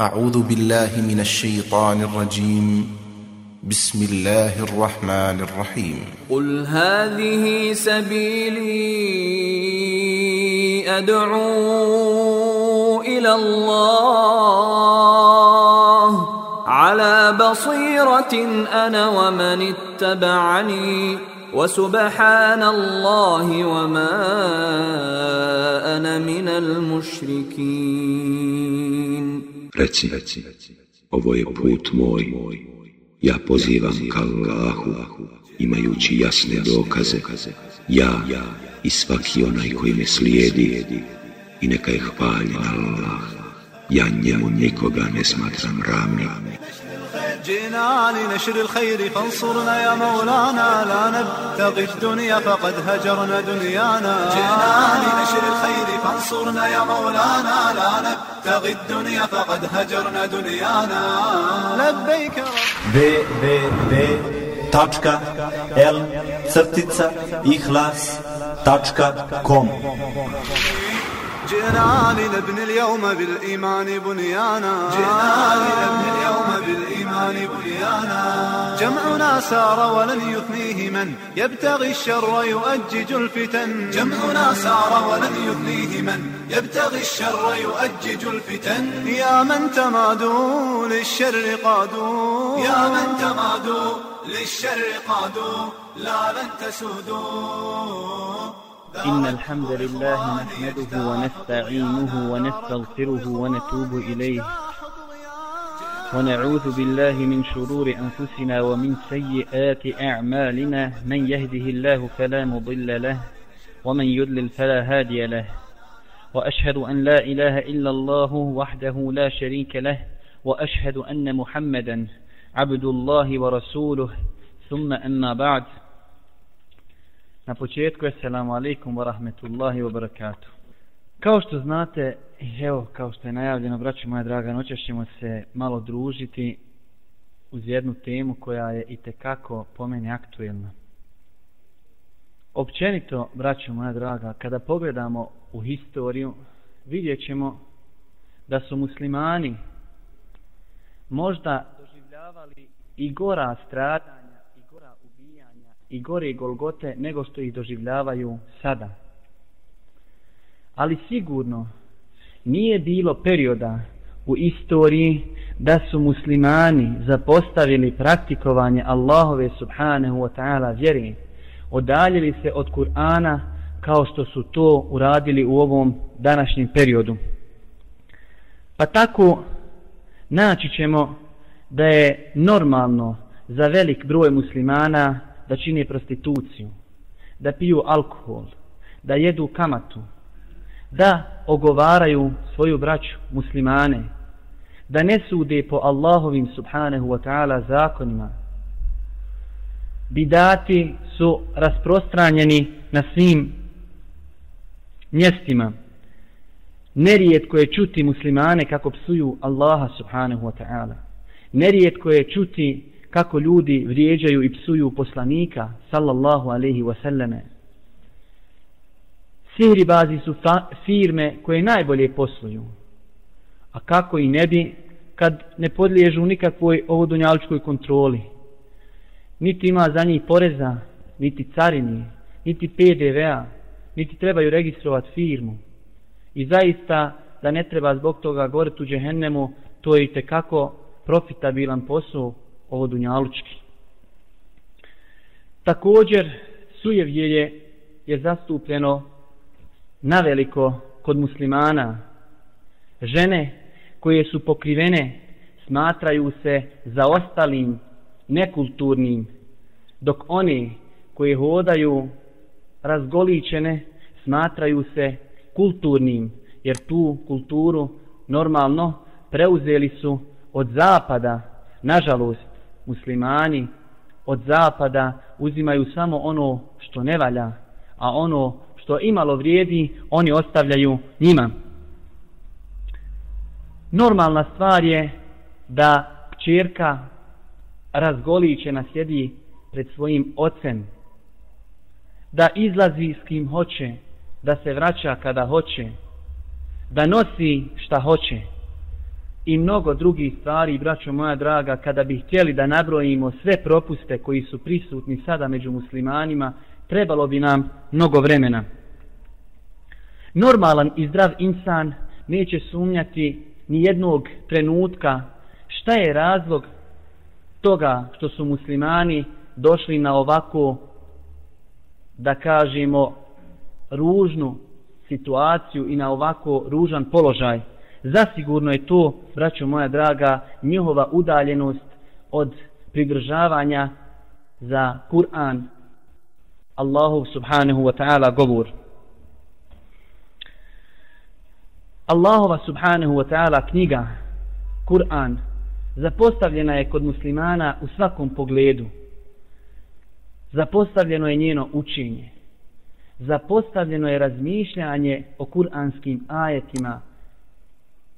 أعوذ بالله من الشيطان الرجيم. بسم الله الرحمن الرحيم. قل هذه سبيلي أدعو إلى الله. على بصيرة أنا ومن اتبعني. وسبحان الله وما أنا من المشركين. Reci, ovo je put moj, ja pozivam ka Allahu, imajući jasne dokaze, ja i svaki onaj koji me slijedi, i neka je hvaljen Allah, ja njemu nikoga ne smatram ravnim. جئنا لنشر الخير فانصرنا يا مولانا. لا نبتغي الدنيا فقد هجرنا دنيانا. جئنا لنشر الخير فانصرنا يا مولانا. لا نبتغي الدنيا فقد هجرنا دنيانا. لبيك رب. www.l-ihlas.com جئنا لنبني اليوم بالإيمان بنيانا. جئنا لنبني اليوم بالإيمان بنيانا. جمعنا سار ولن يثنيه من يبتغي الشر يؤجج الفتن. جمعنا سار ولن يثنيه من يبتغي الشر يؤجج الفتن. يا من تمادوا للشر قادوا. يا من تمادوا للشر قادوا. لا لن تسودوا. إن الحمد لله نحمده ونستعينه ونستغفره ونتوب إليه. ونعوذ بالله من شرور أنفسنا ومن سيئات أعمالنا. من يهده الله فلا مضل له ومن يضلل فلا هادي له. وأشهد أن لا إله إلا الله وحده لا شريك له. وأشهد أن محمدا عبد الله ورسوله. ثم أما بعد. Na početku, assalamu alaikum wa rahmetullahi wa barakatuh. Kao što znate, evo, kao što je najavljeno, braći moja draga, noćas ćemo se malo družiti uz jednu temu koja je i tekako po meni aktuelna. Općenito, braći moja draga, kada pogledamo u historiju, vidjet ćemo da su muslimani možda doživljavali i gora stradanja i gore Golgote nego što ih doživljavaju sada. Ali sigurno nije bilo perioda u istoriji da su muslimani zapostavili praktikovanje Allahove subhanahu wa ta'ala vjeri, odaljili se od Kur'ana kao što su to uradili u ovom današnjem periodu. Pa tako naći ćemo da je normalno za velik broj muslimana da čine prostituciju, da piju alkohol, da jedu kamatu, da ogovaraju svoju braću muslimane, da ne sude po Allahovim subhanahu wa ta'ala zakonima. Bidati su rasprostranjeni na svim mjestima. Nerijetko je čuti muslimane kako psuju Allaha subhanahu wa ta'ala. Nerijetko je čuti kako ljudi vrijeđaju i psuju poslanika sallallahu alaihi wasallame. Sihribazi su firme koje najbolje posluju. A kako i ne bi kad ne podliježu nikakvoj ovodunjaličkoj kontroli. Niti ima za njih poreza, niti carini, niti PDV-a, niti trebaju registrovati firmu. I zaista da ne treba zbog toga gore tu džehennemu, to je i tekako profitabilan posao ovo dunjalučki. Također, sujevjelje je zastupljeno naveliko kod muslimana. Žene koje su pokrivene smatraju se za ostalim nekulturnim, dok one koje hodaju razgoličene smatraju se kulturnim, jer tu kulturu normalno preuzeli su od zapada, nažalost, muslimani od zapada uzimaju samo ono što ne valja, a ono što imalo vrijedi, oni ostavljaju njima. Normalna stvar je da čerka razgoličena sjedi pred svojim ocem, da izlazi s kim hoće, da se vraća kada hoće, da nosi šta hoće i mnogo drugih stvari, braćo moja draga, kada bi htjeli da nabrojimo sve propuste koji su prisutni sada među muslimanima, trebalo bi nam mnogo vremena. Normalan i zdrav insan neće sumnjati ni jednog trenutka šta je razlog toga što su muslimani došli na ovako, da kažemo, ružnu situaciju i na ovako ružan položaj. Zasigurno je to, braćo moja draga, njihova udaljenost od pridržavanja za Kur'an Allahu subhanahu wa ta'ala govor. Allahova subhanahu wa ta'ala knjiga, Kur'an, zapostavljena je kod muslimana u svakom pogledu. Zapostavljeno je njeno učenje. Zapostavljeno je razmišljanje o kuranskim ajetima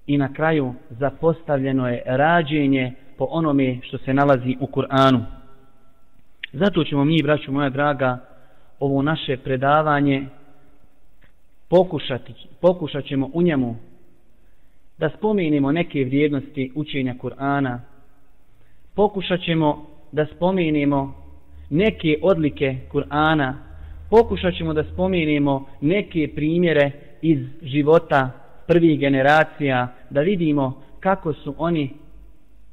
i na kraju zapostavljeno je rađenje po onome što se nalazi u Kur'anu. Zato ćemo mi, braću moja draga, ovo naše predavanje pokušati, pokušat ćemo u njemu da spomenimo neke vrijednosti učenja Kur'ana, pokušat ćemo da spomenimo neke odlike Kur'ana, pokušat ćemo da spomenimo neke primjere iz života prvih generacija, da vidimo kako su oni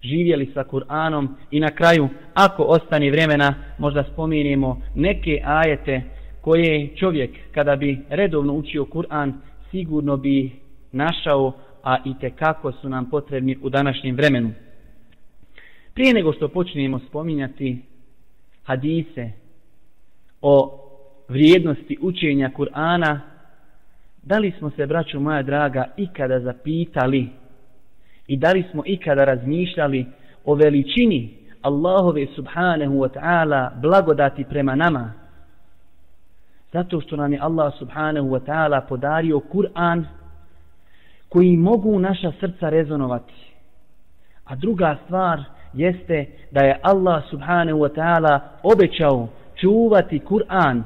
živjeli sa Kur'anom i na kraju, ako ostane vremena, možda spominjemo neke ajete koje čovjek, kada bi redovno učio Kur'an, sigurno bi našao, a i te kako su nam potrebni u današnjem vremenu. Prije nego što počnemo spominjati hadise o vrijednosti učenja Kur'ana, da li smo se, braću moja draga, ikada zapitali i da li smo ikada razmišljali o veličini Allahove subhanahu wa ta'ala blagodati prema nama? Zato što nam je Allah subhanahu wa ta'ala podario Kur'an koji mogu naša srca rezonovati. A druga stvar jeste da je Allah subhanahu wa ta'ala obećao čuvati Kur'an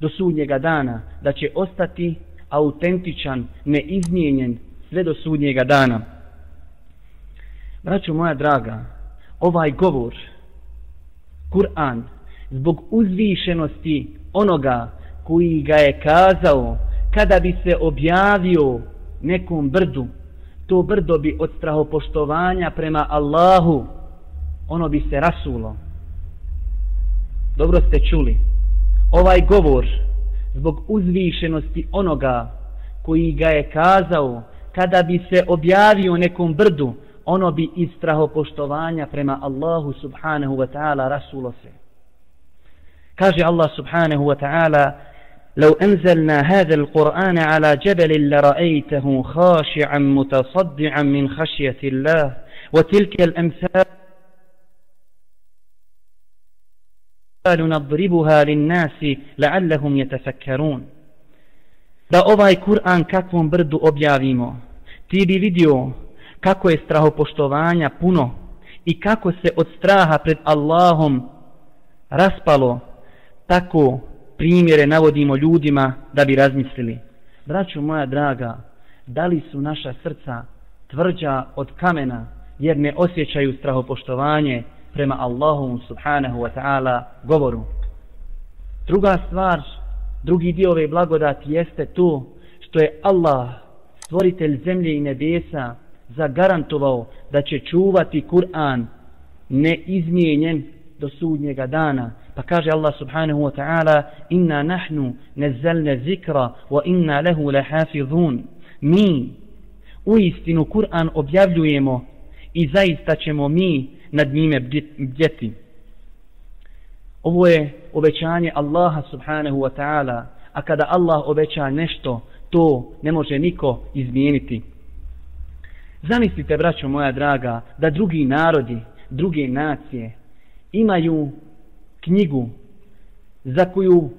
do sudnjega dana, da će ostati autentičan, neizmijenjen sve do sudnjega dana. Braćo moja draga, ovaj govor, Kur'an, zbog uzvišenosti onoga koji ga je kazao, kada bi se objavio nekom brdu, to brdo bi od strahopoštovanja prema Allahu, ono bi se rasulo. Dobro ste čuli. Ovaj govor, zbog uzvišenosti onoga koji ga je kazao, kada bi se objavio nekom brdu, ono bi iz strahopoštovanja prema Allahu subhanahu wa ta'ala rasulo se. Kaže Allah subhanahu wa ta'ala لو أنزلنا هذا القرآن على جبل لرأيته خاشعا متصدعا من خشية الله وتلك الأمثال نضربها للناس لعلهم يتفكرون da ovaj Kur'an kakvom brdu objavimo, ti bi vidio kako je strahopoštovanja puno i kako se od straha pred Allahom raspalo, tako primjere navodimo ljudima da bi razmislili. Braćo moja draga, da li su naša srca tvrđa od kamena jer ne osjećaju strahopoštovanje prema Allahu subhanahu wa ta'ala govoru. Druga stvar, drugi dio ove blagodati jeste to što je Allah, stvoritelj zemlje i nebesa, zagarantovao da će čuvati Kur'an neizmijenjen do sudnjega dana. Pa kaže Allah subhanahu wa ta'ala inna nahnu nezzalne zikra wa inna lehu lehafidhun. Mi u istinu Kur'an objavljujemo i zaista ćemo mi nad njime bdjeti. Ovo je obećanje Allaha subhanahu wa ta'ala, a kada Allah obeća nešto, to ne može niko izmijeniti. Zamislite, braćo moja draga, da drugi narodi, druge nacije imaju knjigu za koju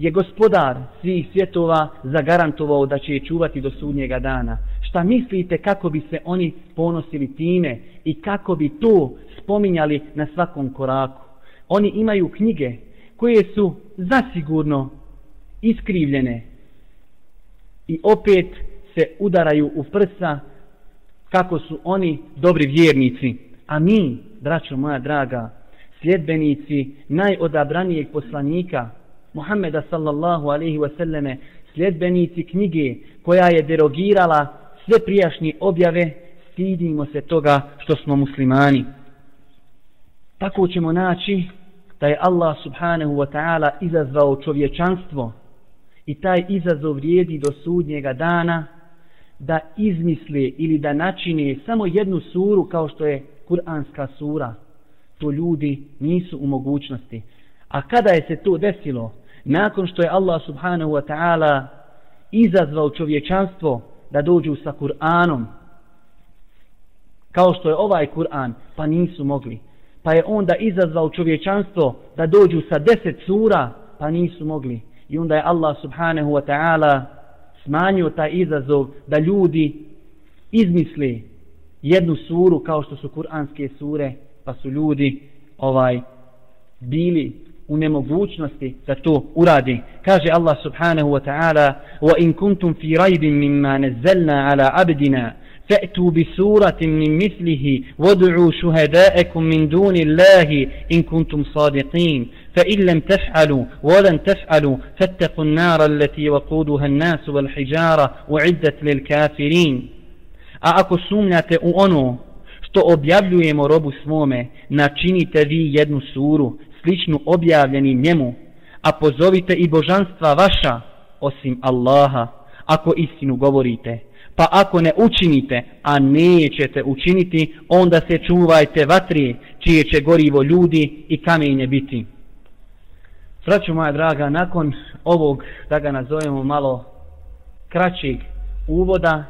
je gospodar svih svjetova zagarantovao da će je čuvati do sudnjega dana. Šta mislite kako bi se oni ponosili time i kako bi to spominjali na svakom koraku? Oni imaju knjige koje su zasigurno iskrivljene i opet se udaraju u prsa kako su oni dobri vjernici. A mi, braćo moja draga, sljedbenici najodabranijeg poslanika, Muhammeda sallallahu alaihi wasallame, sljedbenici knjige koja je derogirala sve prijašnje objave, stidimo se toga što smo muslimani. Tako ćemo naći da je Allah subhanahu wa ta'ala izazvao čovječanstvo i taj izazov vrijedi do sudnjega dana da izmisli ili da načini samo jednu suru kao što je kuranska sura. To ljudi nisu u mogućnosti. A kada je se to desilo? Nakon što je Allah subhanahu wa ta'ala izazvao čovječanstvo da dođu sa Kur'anom, kao što je ovaj Kur'an, pa nisu mogli. Pa je onda izazvao čovječanstvo da dođu sa deset sura, pa nisu mogli. I onda je Allah subhanahu wa ta'ala smanjio taj izazov da ljudi izmisli jednu suru kao što su kuranske sure, pa su ljudi ovaj bili u nemogućnosti da to uradi. Kaže Allah subhanahu wa ta'ala وَإِن كُنْتُمْ فِي رَيْبٍ مِمَّا نَزَّلْنَا عَلَى عَبْدِنَا فأتوا بسورة من مثله وادعوا شهداءكم من دون الله إن كنتم صادقين فإن لم تفعلوا ولن تفعلوا فاتقوا النار التي وقودها الناس والحجارة وعدت للكافرين أأكو سمنة أونو što objavljujemo robu svome, načinite vi jednu suru, sličnu objavljeni njemu, a pozovite i božanstva vaša, osim Allaha, ako istinu govorite. Pa ako ne učinite, a nećete učiniti, onda se čuvajte vatri, čije će gorivo ljudi i kamenje biti. Vraću moja draga, nakon ovog, da ga nazovemo malo kraćeg uvoda,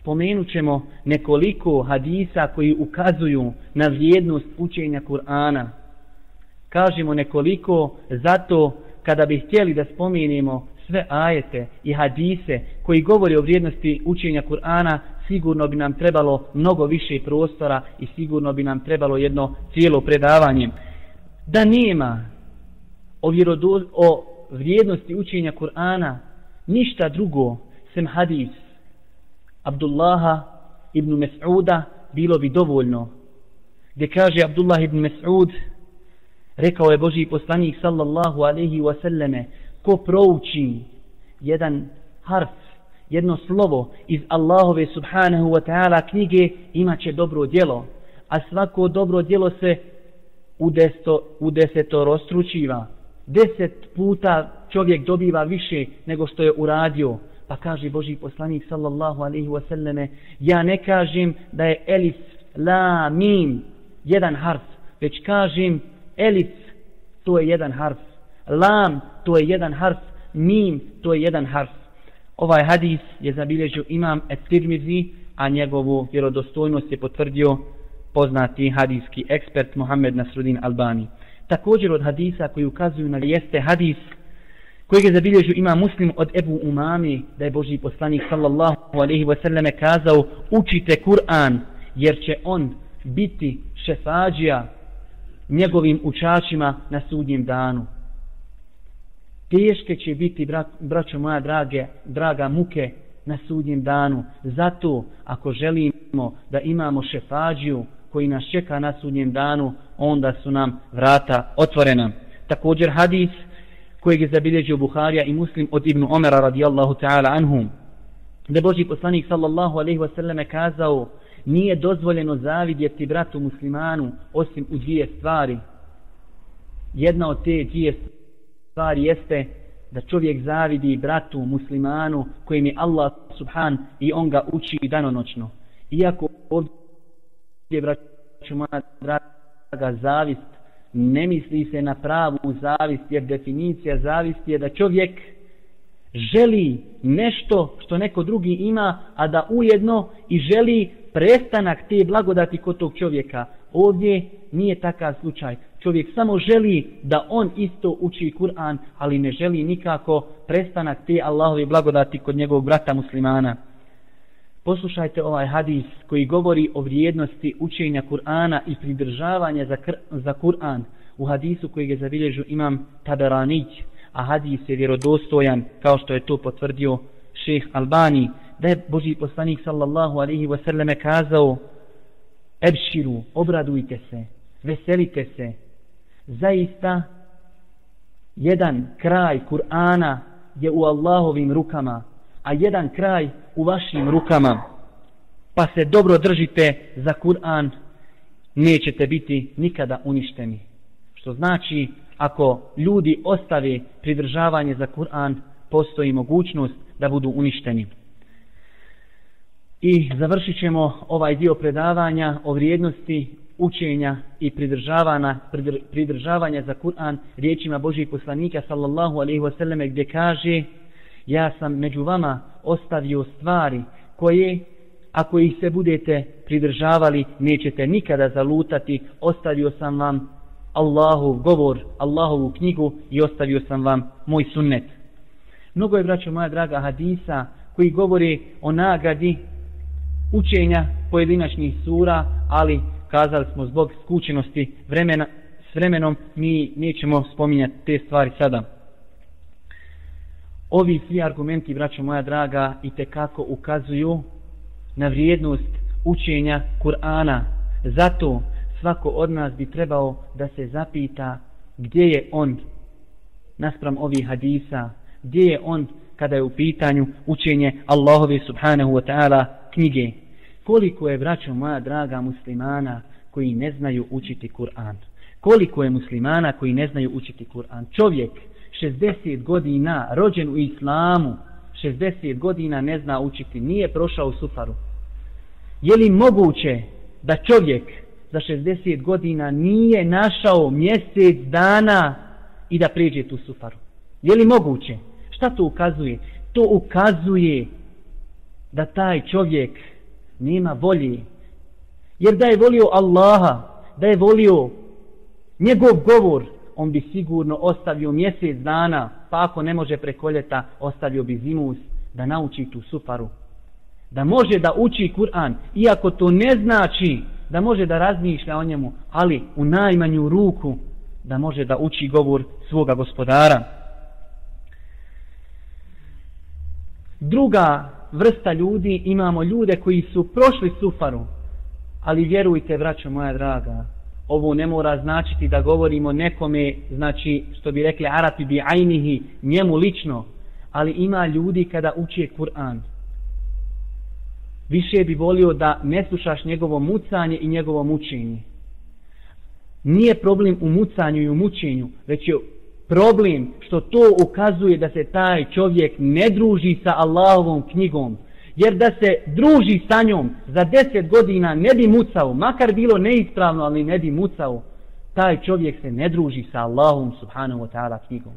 spomenut ćemo nekoliko hadisa koji ukazuju na vrijednost učenja Kur'ana. Kažemo nekoliko zato kada bi htjeli da spomenemo sve ajete i hadise koji govori o vrijednosti učenja Kur'ana, sigurno bi nam trebalo mnogo više prostora i sigurno bi nam trebalo jedno cijelo predavanje. Da nema o, vjerodo, o vrijednosti učenja Kur'ana ništa drugo sem hadis Abdullaha ibn Mes'uda bilo bi dovoljno. Gdje kaže Abdullah ibn Mes'ud, rekao je Boži poslanik sallallahu alaihi wasallame, ko prouči jedan harf, jedno slovo iz Allahove subhanahu wa ta'ala knjige, imaće dobro djelo. A svako dobro djelo se u, desto, u deseto rostručiva. Deset puta čovjek dobiva više nego što je uradio. Pa kaže Boži poslanik sallallahu alaihi wa sallame, ja ne kažem da je elif, la, mim, jedan harf, već kažem elif, to je jedan harf lam to je jedan harf, mim to je jedan harf. Ovaj hadis je zabilježio imam Et-Tirmizi, a njegovu vjerodostojnost je potvrdio poznati hadijski ekspert Muhammed Nasrudin Albani. Također od hadisa koji ukazuju na jeste hadis kojeg je zabilježio ima muslim od Ebu Umami, da je Boži poslanik sallallahu alaihi wasallam kazao učite Kur'an jer će on biti šefađija njegovim učačima na sudnjem danu teške će biti, braćo moja drage, draga muke, na sudnjem danu. Zato, ako želimo da imamo šefađiju koji nas čeka na sudnjem danu, onda su nam vrata otvorena. Također hadis kojeg je zabilježio Buharija i Muslim od Ibnu Omera radijallahu ta'ala anhum. Da Boži poslanik sallallahu alaihi wasallam kazao nije dozvoljeno zavidjeti bratu muslimanu osim u dvije stvari. Jedna od te dvije stvari jeste da čovjek zavidi bratu muslimanu kojim je Allah subhan i on ga uči danonočno. Iako ovdje braću moja draga zavist ne misli se na pravu zavist jer definicija zavisti je da čovjek želi nešto što neko drugi ima a da ujedno i želi prestanak te blagodati kod tog čovjeka. Ovdje nije takav slučaj čovjek samo želi da on isto uči Kur'an, ali ne želi nikako prestanak te Allahove blagodati kod njegovog brata muslimana. Poslušajte ovaj hadis koji govori o vrijednosti učenja Kur'ana i pridržavanja za, za Kur'an u hadisu koji je zabilježio imam Taberanić, a hadis je vjerodostojan kao što je to potvrdio šeh Albani, da je Boži poslanik sallallahu alaihi wasallam kazao Ebširu, obradujte se, veselite se. Zaista, jedan kraj Kur'ana je u Allahovim rukama, a jedan kraj u vašim rukama. Pa se dobro držite za Kur'an, nećete biti nikada uništeni. Što znači, ako ljudi ostave pridržavanje za Kur'an, postoji mogućnost da budu uništeni. I završit ćemo ovaj dio predavanja o vrijednosti učenja i pridržavanja, pridržavanja za Kur'an riječima Božih poslanika sallallahu alaihi wasallam gdje kaže ja sam među vama ostavio stvari koje ako ih se budete pridržavali nećete nikada zalutati ostavio sam vam Allahov govor, Allahovu knjigu i ostavio sam vam moj sunnet. Mnogo je, braćo moja draga, hadisa koji govori o nagradi učenja pojedinačnih sura, ali kazali smo zbog skučenosti vremena, s vremenom mi nećemo spominjati te stvari sada. Ovi svi argumenti, braćo moja draga, i te kako ukazuju na vrijednost učenja Kur'ana. Zato svako od nas bi trebao da se zapita gdje je on naspram ovih hadisa, gdje je on kada je u pitanju učenje Allahove subhanahu wa ta'ala knjige. Koliko je, braćo moja draga muslimana, koji ne znaju učiti Kur'an? Koliko je muslimana koji ne znaju učiti Kur'an? Čovjek 60 godina, rođen u islamu, 60 godina ne zna učiti, nije prošao u sufaru. Je li moguće da čovjek za 60 godina nije našao mjesec dana i da prijeđe tu sufaru? Je li moguće? Šta to ukazuje? To ukazuje da taj čovjek nema volje. Jer da je volio Allaha, da je volio njegov govor, on bi sigurno ostavio mjesec dana, pa ako ne može preko ljeta, ostavio bi zimus da nauči tu sufaru. Da može da uči Kur'an, iako to ne znači da može da razmišlja o njemu, ali u najmanju ruku da može da uči govor svoga gospodara. Druga vrsta ljudi, imamo ljude koji su prošli sufaru, ali vjerujte, braćo moja draga, ovo ne mora značiti da govorimo nekome, znači, što bi rekli Arapi bi ajnihi, njemu lično, ali ima ljudi kada uče Kur'an. Više bi volio da ne slušaš njegovo mucanje i njegovo mučenje. Nije problem u mucanju i u mučenju, već je problem što to ukazuje da se taj čovjek ne druži sa Allahovom knjigom. Jer da se druži sa njom za deset godina ne bi mucao, makar bilo neispravno, ali ne bi mucao, taj čovjek se ne druži sa Allahom subhanahu wa ta'ala knjigom.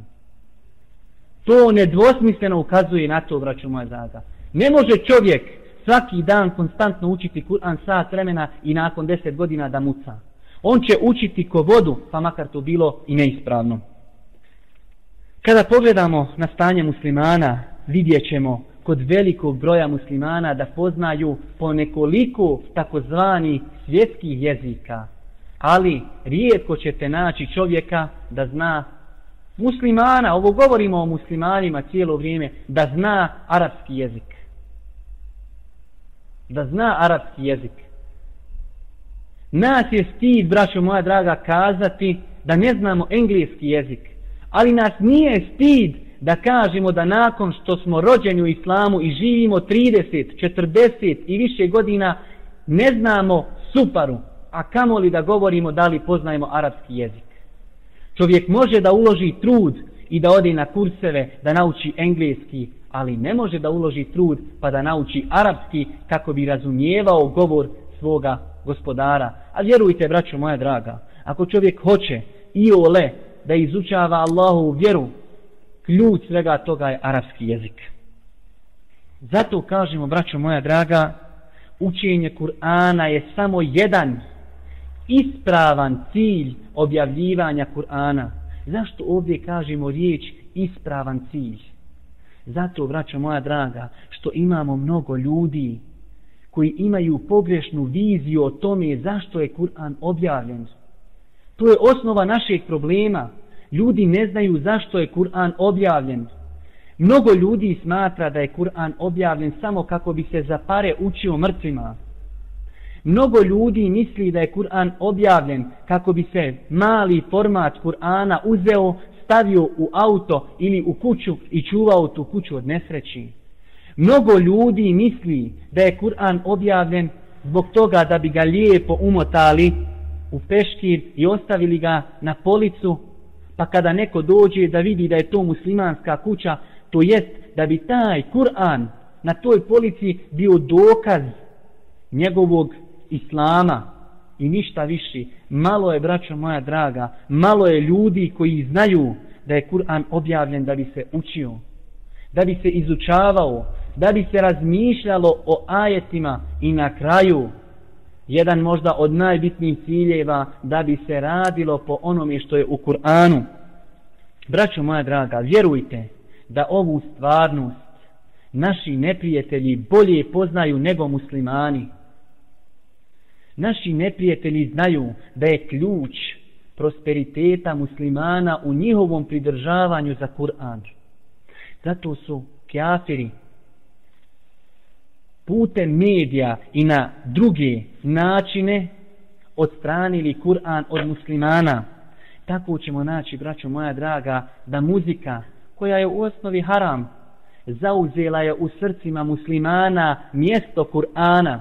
To nedvosmisleno ukazuje na to, vraću moja zaga. Ne može čovjek svaki dan konstantno učiti Kur'an sat vremena i nakon deset godina da muca. On će učiti ko vodu, pa makar to bilo i neispravno. Kada pogledamo na stanje muslimana, vidjet ćemo kod velikog broja muslimana da poznaju po nekoliko takozvani svjetskih jezika. Ali rijetko ćete naći čovjeka da zna muslimana, ovo govorimo o muslimanima cijelo vrijeme, da zna arapski jezik. Da zna arapski jezik. Nas je stid, braćo moja draga, kazati da ne znamo engleski jezik ali nas nije stid da kažemo da nakon što smo rođeni u islamu i živimo 30, 40 i više godina ne znamo suparu, a kamo li da govorimo da li poznajemo arapski jezik. Čovjek može da uloži trud i da ode na kurseve da nauči engleski, ali ne može da uloži trud pa da nauči arapski kako bi razumijevao govor svoga gospodara. A vjerujte, braćo moja draga, ako čovjek hoće i ole da izučava Allahu vjeru, ključ svega toga je arapski jezik. Zato kažemo, braćo moja draga, učenje Kur'ana je samo jedan ispravan cilj objavljivanja Kur'ana. Zašto ovdje kažemo riječ ispravan cilj? Zato, braćo moja draga, što imamo mnogo ljudi koji imaju pogrešnu viziju o tome zašto je Kur'an objavljen. To je osnova našeg problema. Ljudi ne znaju zašto je Kur'an objavljen. Mnogo ljudi smatra da je Kur'an objavljen samo kako bi se za pare učio mrtvima. Mnogo ljudi misli da je Kur'an objavljen kako bi se mali format Kur'ana uzeo, stavio u auto ili u kuću i čuvao tu kuću od nesreći. Mnogo ljudi misli da je Kur'an objavljen zbog toga da bi ga lijepo umotali u peškir i ostavili ga na policu, pa kada neko dođe da vidi da je to muslimanska kuća, to jest da bi taj Kur'an na toj polici bio dokaz njegovog islama i ništa više. Malo je, braćo moja draga, malo je ljudi koji znaju da je Kur'an objavljen da bi se učio, da bi se izučavao, da bi se razmišljalo o ajetima i na kraju jedan možda od najbitnijih ciljeva da bi se radilo po onome što je u Kur'anu. Braćo moja draga, vjerujte da ovu stvarnost naši neprijatelji bolje poznaju nego muslimani. Naši neprijatelji znaju da je ključ prosperiteta muslimana u njihovom pridržavanju za Kur'an. Zato su kjafiri putem medija i na druge načine odstranili Kur'an od muslimana. Tako ćemo naći, braćo moja draga, da muzika koja je u osnovi haram zauzela je u srcima muslimana mjesto Kur'ana.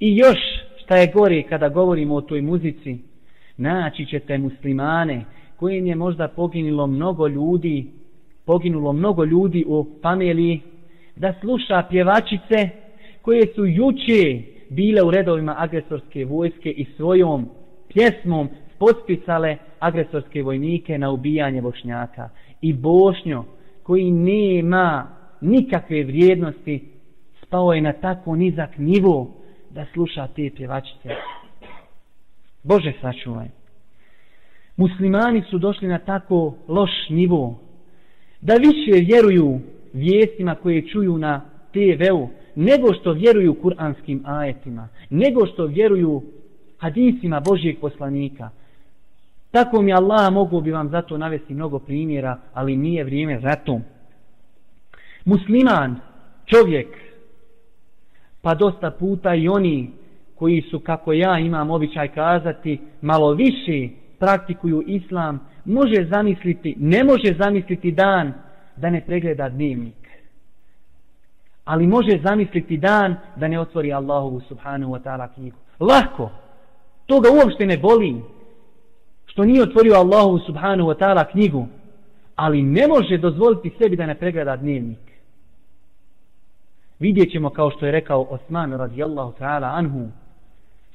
I još šta je gore kada govorimo o toj muzici, naći ćete muslimane kojim je možda poginilo mnogo ljudi, poginulo mnogo ljudi u familiji, da sluša pjevačice koje su juče bile u redovima agresorske vojske i svojom pjesmom potpisale agresorske vojnike na ubijanje bošnjaka. I bošnjo koji nema nikakve vrijednosti spao je na tako nizak nivo da sluša te pjevačice. Bože sačuvaj. Muslimani su došli na tako loš nivo da više vjeruju vijestima koje čuju na TV-u nego što vjeruju kuranskim ajetima, nego što vjeruju hadisima Božijeg poslanika. Tako mi Allah mogu bi vam zato navesti mnogo primjera, ali nije vrijeme za to. Musliman, čovjek, pa dosta puta i oni koji su, kako ja imam običaj kazati, malo više praktikuju islam, može zamisliti, ne može zamisliti dan da ne pregleda dnevnik. Ali može zamisliti dan da ne otvori Allahovu subhanahu wa ta'ala knjigu. Lako. To ga uopšte ne boli. Što nije otvorio Allahovu subhanahu wa ta'ala knjigu. Ali ne može dozvoliti sebi da ne pregleda dnevnik. Vidjet ćemo kao što je rekao Osman radijallahu ta'ala anhu.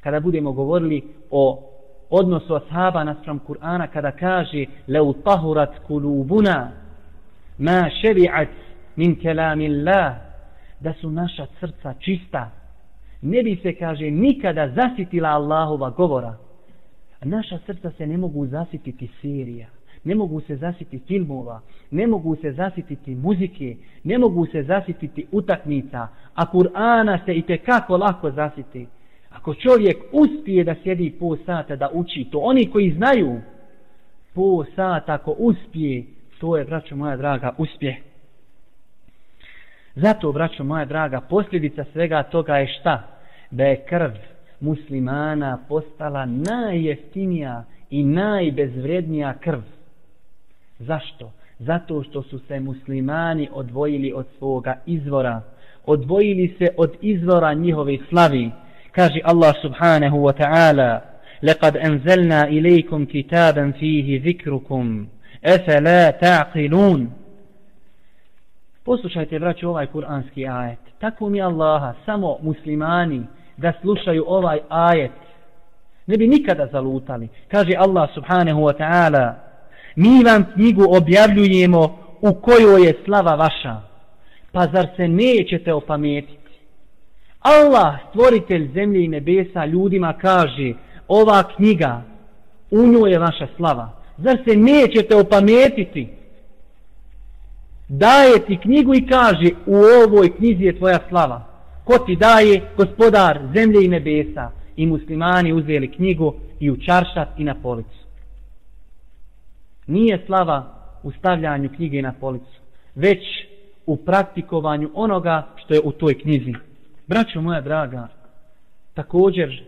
Kada budemo govorili o odnosu ashaba naspram Kur'ana kada kaže leu tahurat kulubuna ma مِنْ min اللَّهِ da su naša srca čista. Ne bi se kaže nikada zasitila Allahova govora. Naša srca se ne mogu zasititi serija ne mogu se zasititi filmova ne mogu se zasititi muzike ne mogu se zasititi utakmica a Kur'ana se i kako lako zasiti. Ako čovjek uspije da sjedi po sata da uči to, oni koji znaju po sata ako uspije, to je, braćo moja draga, uspjeh. Zato, braćo moja draga, posljedica svega toga je šta? Da je krv muslimana postala najjeftinija i najbezvrednija krv. Zašto? Zato što su se muslimani odvojili od svoga izvora. Odvojili se od izvora njihove slavi kaže Allah subhanahu wa ta'ala لقد أنزلنا إليكم كتابا فيه ذكركم أفلا تعقلون Poslušajte, braću, ovaj kuranski ajet. Tako mi Allaha, samo muslimani, da slušaju ovaj ajet, ne bi nikada zalutali. Kaže Allah subhanahu wa ta'ala, mi vam knjigu objavljujemo u kojoj je slava vaša. Pa zar se nećete opametiti? Allah, stvoritelj zemlje i nebesa, ljudima kaže, ova knjiga, u njoj je vaša slava. Zar se nećete opametiti? Daje ti knjigu i kaže, u ovoj knjizi je tvoja slava. Ko ti daje? Gospodar zemlje i nebesa. I muslimani uzeli knjigu i u čaršat i na policu. Nije slava u stavljanju knjige na policu, već u praktikovanju onoga što je u toj knjizi. Braćo moja draga, također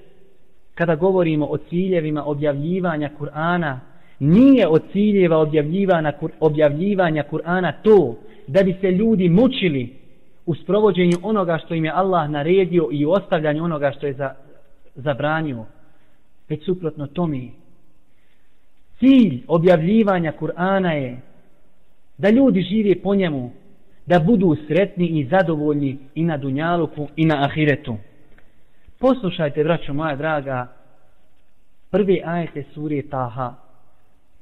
kada govorimo o ciljevima objavljivanja Kur'ana, nije od ciljeva objavljivanja, objavljivanja Kur'ana to da bi se ljudi mučili u sprovođenju onoga što im je Allah naredio i u ostavljanju onoga što je za, zabranio. Već suprotno tome. Cilj objavljivanja Kur'ana je da ljudi žive po njemu, da budu sretni i zadovoljni i na Dunjaluku i na Ahiretu. Poslušajte, braćo moja draga, prve ajete sure Taha.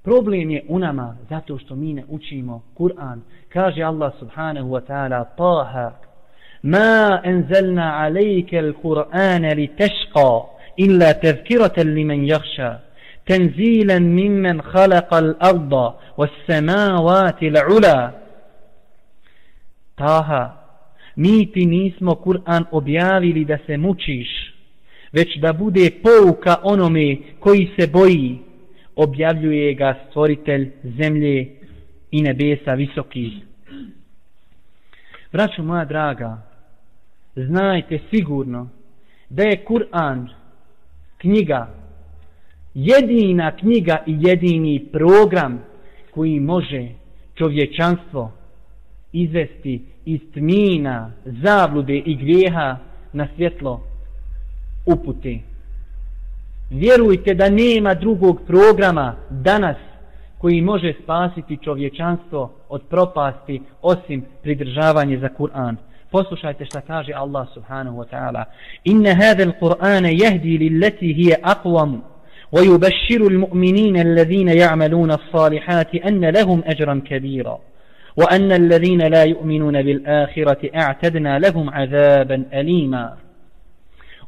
Problem je u nama zato što mi ne učimo Kur'an. Kaže Allah subhanahu wa ta'ala Taha Ma enzelna alejke l-Kur'ana li tešqa illa tezkiratan li men jahša tenzilan mimmen khalaqa l-arda was samawati l-ula Taha mi ti nismo Kur'an objavili da se mučiš već da bude pouka onome koji se boji, objavljuje ga stvoritelj zemlje i nebesa visoki. Braćo moja draga, znajte sigurno da je Kur'an knjiga, jedina knjiga i jedini program koji može čovječanstvo izvesti iz tmina, zablude i grijeha na svjetlo upute. Vjerujte da nema drugog programa danas koji može spasiti čovječanstvo od propasti osim pridržavanje za Kur'an. Poslušajte šta kaže Allah subhanahu wa ta'ala. Inne al-Qur'ana yahdi lilleti hiya aqwam wa yubashiru alladhina ya'maluna ja'maluna salihati anna lahum ajran kabira wa anna alladhina la yu'minuna bil-akhirati a'tadna lahum 'adaban alima.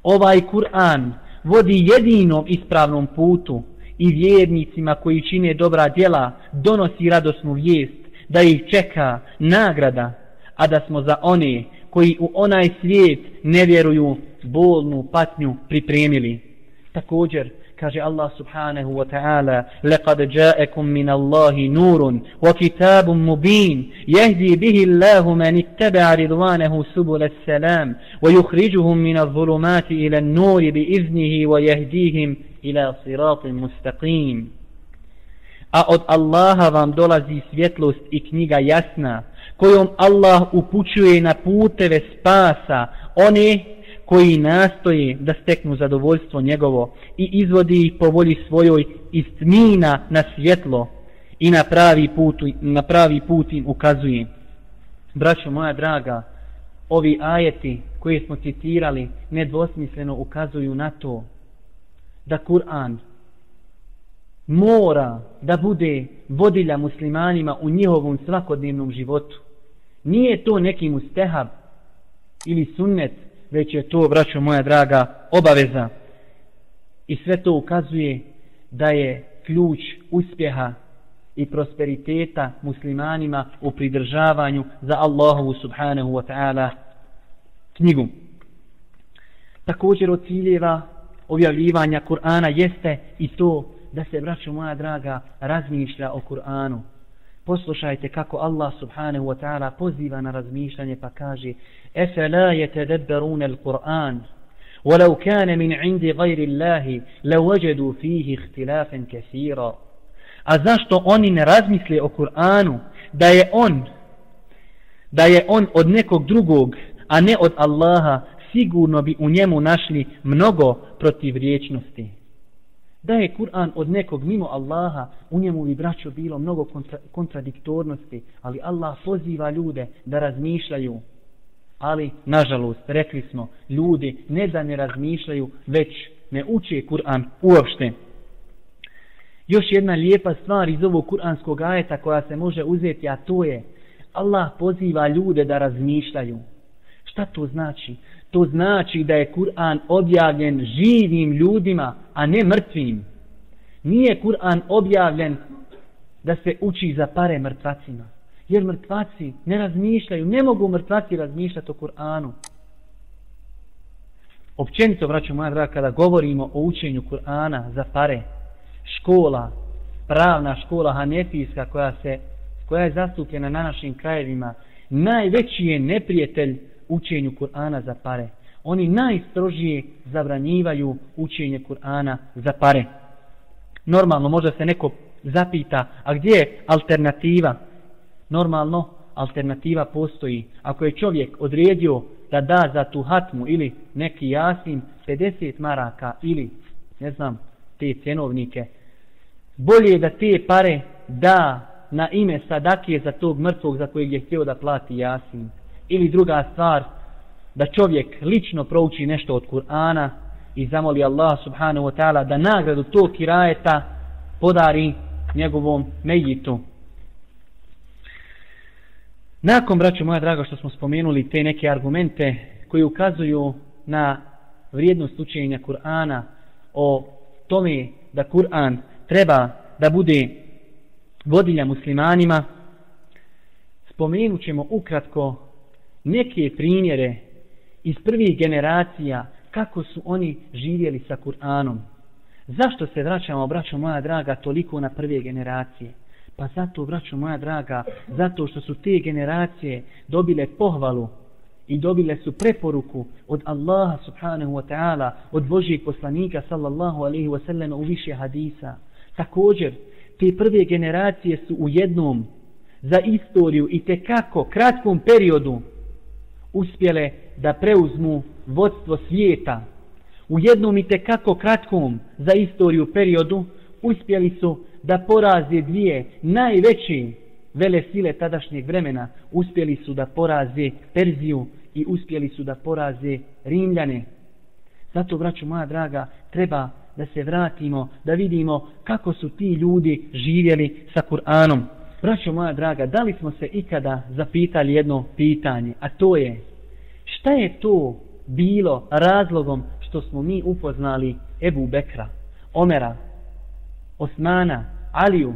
Ovaj Kur'an vodi jedinom ispravnom putu i vjernicima koji čine dobra djela donosi radosnu vijest da ih čeka nagrada, a da smo za one koji u onaj svijet ne vjeruju bolnu patnju pripremili. Također, kaže Allah subhanahu wa ta'ala لقد جاءكم من الله نور وكتاب مبين يهدي به الله من اتبع رضوانه سبل السلام ويخرجهم من الظلمات إلى النور بإذنه ويهديهم إلى صراط مستقيم A od Allaha vam dolazi svjetlost i knjiga jasna, kojom Allah upućuje na puteve spasa one koji nastoje da steknu zadovoljstvo njegovo i izvodi ih po volji svojoj iz tmina na svjetlo i na pravi put, na pravi put im ukazuje. Braćo moja draga, ovi ajeti koje smo citirali nedvosmisleno ukazuju na to da Kur'an mora da bude vodilja muslimanima u njihovom svakodnevnom životu. Nije to neki mustehab ili sunnet već je to, braćo moja draga, obaveza. I sve to ukazuje da je ključ uspjeha i prosperiteta muslimanima u pridržavanju za Allahovu subhanahu wa ta'ala knjigu. Također od ciljeva objavljivanja Kur'ana jeste i to da se, braćo moja draga, razmišlja o Kur'anu poslušajte kako Allah subhanahu wa ta'ala poziva na razmišljanje pa kaže Efe la yetedebberune l-Qur'an ولو كان من عند غير الله لوجدوا فيه اختلافا كثيرا a zašto oni ne razmisle o Kur'anu da je on da je on od nekog drugog a ne od Allaha sigurno bi u njemu našli mnogo protivriječnosti da je Kur'an od nekog mimo Allaha, u njemu bi braćo bilo mnogo kontra, kontradiktornosti, ali Allah poziva ljude da razmišljaju. Ali, nažalost, rekli smo, ljudi ne da ne razmišljaju, već ne uče Kur'an uopšte. Još jedna lijepa stvar iz ovog kuranskog ajeta koja se može uzeti, a to je Allah poziva ljude da razmišljaju. Šta to znači? To znači da je Kur'an objavljen živim ljudima, a ne mrtvim. Nije Kur'an objavljen da se uči za pare mrtvacima. Jer mrtvaci ne razmišljaju, ne mogu mrtvaci razmišljati o Kur'anu. Općenito, vraću moja draga, kada govorimo o učenju Kur'ana za pare, škola, pravna škola hanefijska koja se koja je zastupljena na našim krajevima, najveći je neprijatelj učenju Kur'ana za pare. Oni najstrožije zabranjivaju učenje Kur'ana za pare. Normalno, možda se neko zapita, a gdje je alternativa? Normalno, alternativa postoji. Ako je čovjek odredio da da za tu hatmu ili neki jasnim 50 maraka ili, ne znam, te cenovnike, bolje je da te pare da na ime sadake za tog mrtvog za kojeg je htio da plati jasim. Ili druga stvar, da čovjek lično prouči nešto od Kur'ana i zamoli Allah subhanahu wa ta'ala da nagradu tog kirajeta podari njegovom mejitu. Nakon, braćo moja draga, što smo spomenuli te neke argumente koji ukazuju na vrijednost učenja Kur'ana o tome da Kur'an treba da bude vodilja muslimanima, spomenut ćemo ukratko neke primjere iz prvih generacija kako su oni živjeli sa Kur'anom. Zašto se vraćamo, braćo moja draga, toliko na prve generacije? Pa zato, braćo moja draga, zato što su te generacije dobile pohvalu i dobile su preporuku od Allaha subhanahu wa ta'ala, od Božijeg poslanika sallallahu alaihi wa sallam u više hadisa. Također, te prve generacije su u jednom za istoriju i te kako kratkom periodu uspjele da preuzmu vodstvo svijeta. U jednom i tekako kratkom za istoriju periodu uspjeli su da poraze dvije najveće vele sile tadašnjeg vremena. Uspjeli su da poraze Perziju i uspjeli su da poraze Rimljane. Zato, braću moja draga, treba da se vratimo, da vidimo kako su ti ljudi živjeli sa Kur'anom. Braćo moja draga, da li smo se ikada zapitali jedno pitanje, a to je šta je to bilo razlogom što smo mi upoznali Ebu Bekra, Omera, Osmana, Aliju,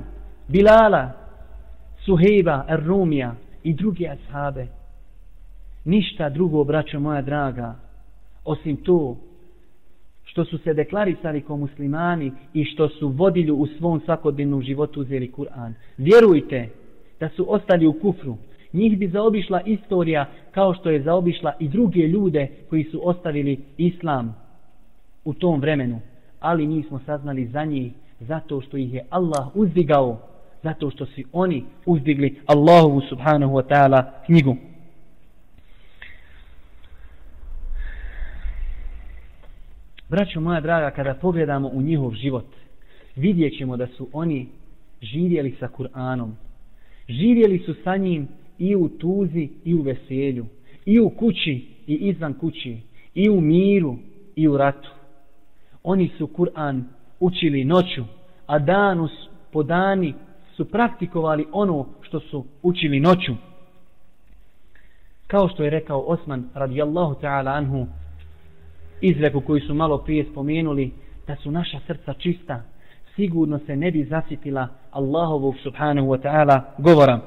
Bilala, Suhejba, Rumija i druge ashabe. Ništa drugo, braćo moja draga, osim to što su se deklarisali kao muslimani i što su vodilju u svom svakodnevnom životu uzeli Kur'an. Vjerujte da su ostali u kufru. Njih bi zaobišla istorija kao što je zaobišla i druge ljude koji su ostavili islam u tom vremenu. Ali mi smo saznali za njih zato što ih je Allah uzdigao, zato što su oni uzdigli Allahovu subhanahu wa ta'ala knjigu. Braćo moja draga, kada pogledamo u njihov život, vidjet ćemo da su oni živjeli sa Kur'anom. Živjeli su sa njim i u tuzi i u veselju, i u kući i izvan kući, i u miru i u ratu. Oni su Kur'an učili noću, a danu po dani su praktikovali ono što su učili noću. Kao što je rekao Osman radijallahu ta'ala anhu izreku koju su malo prije spomenuli, da su naša srca čista, sigurno se ne bi zasitila Allahovog subhanahu wa ta'ala govora.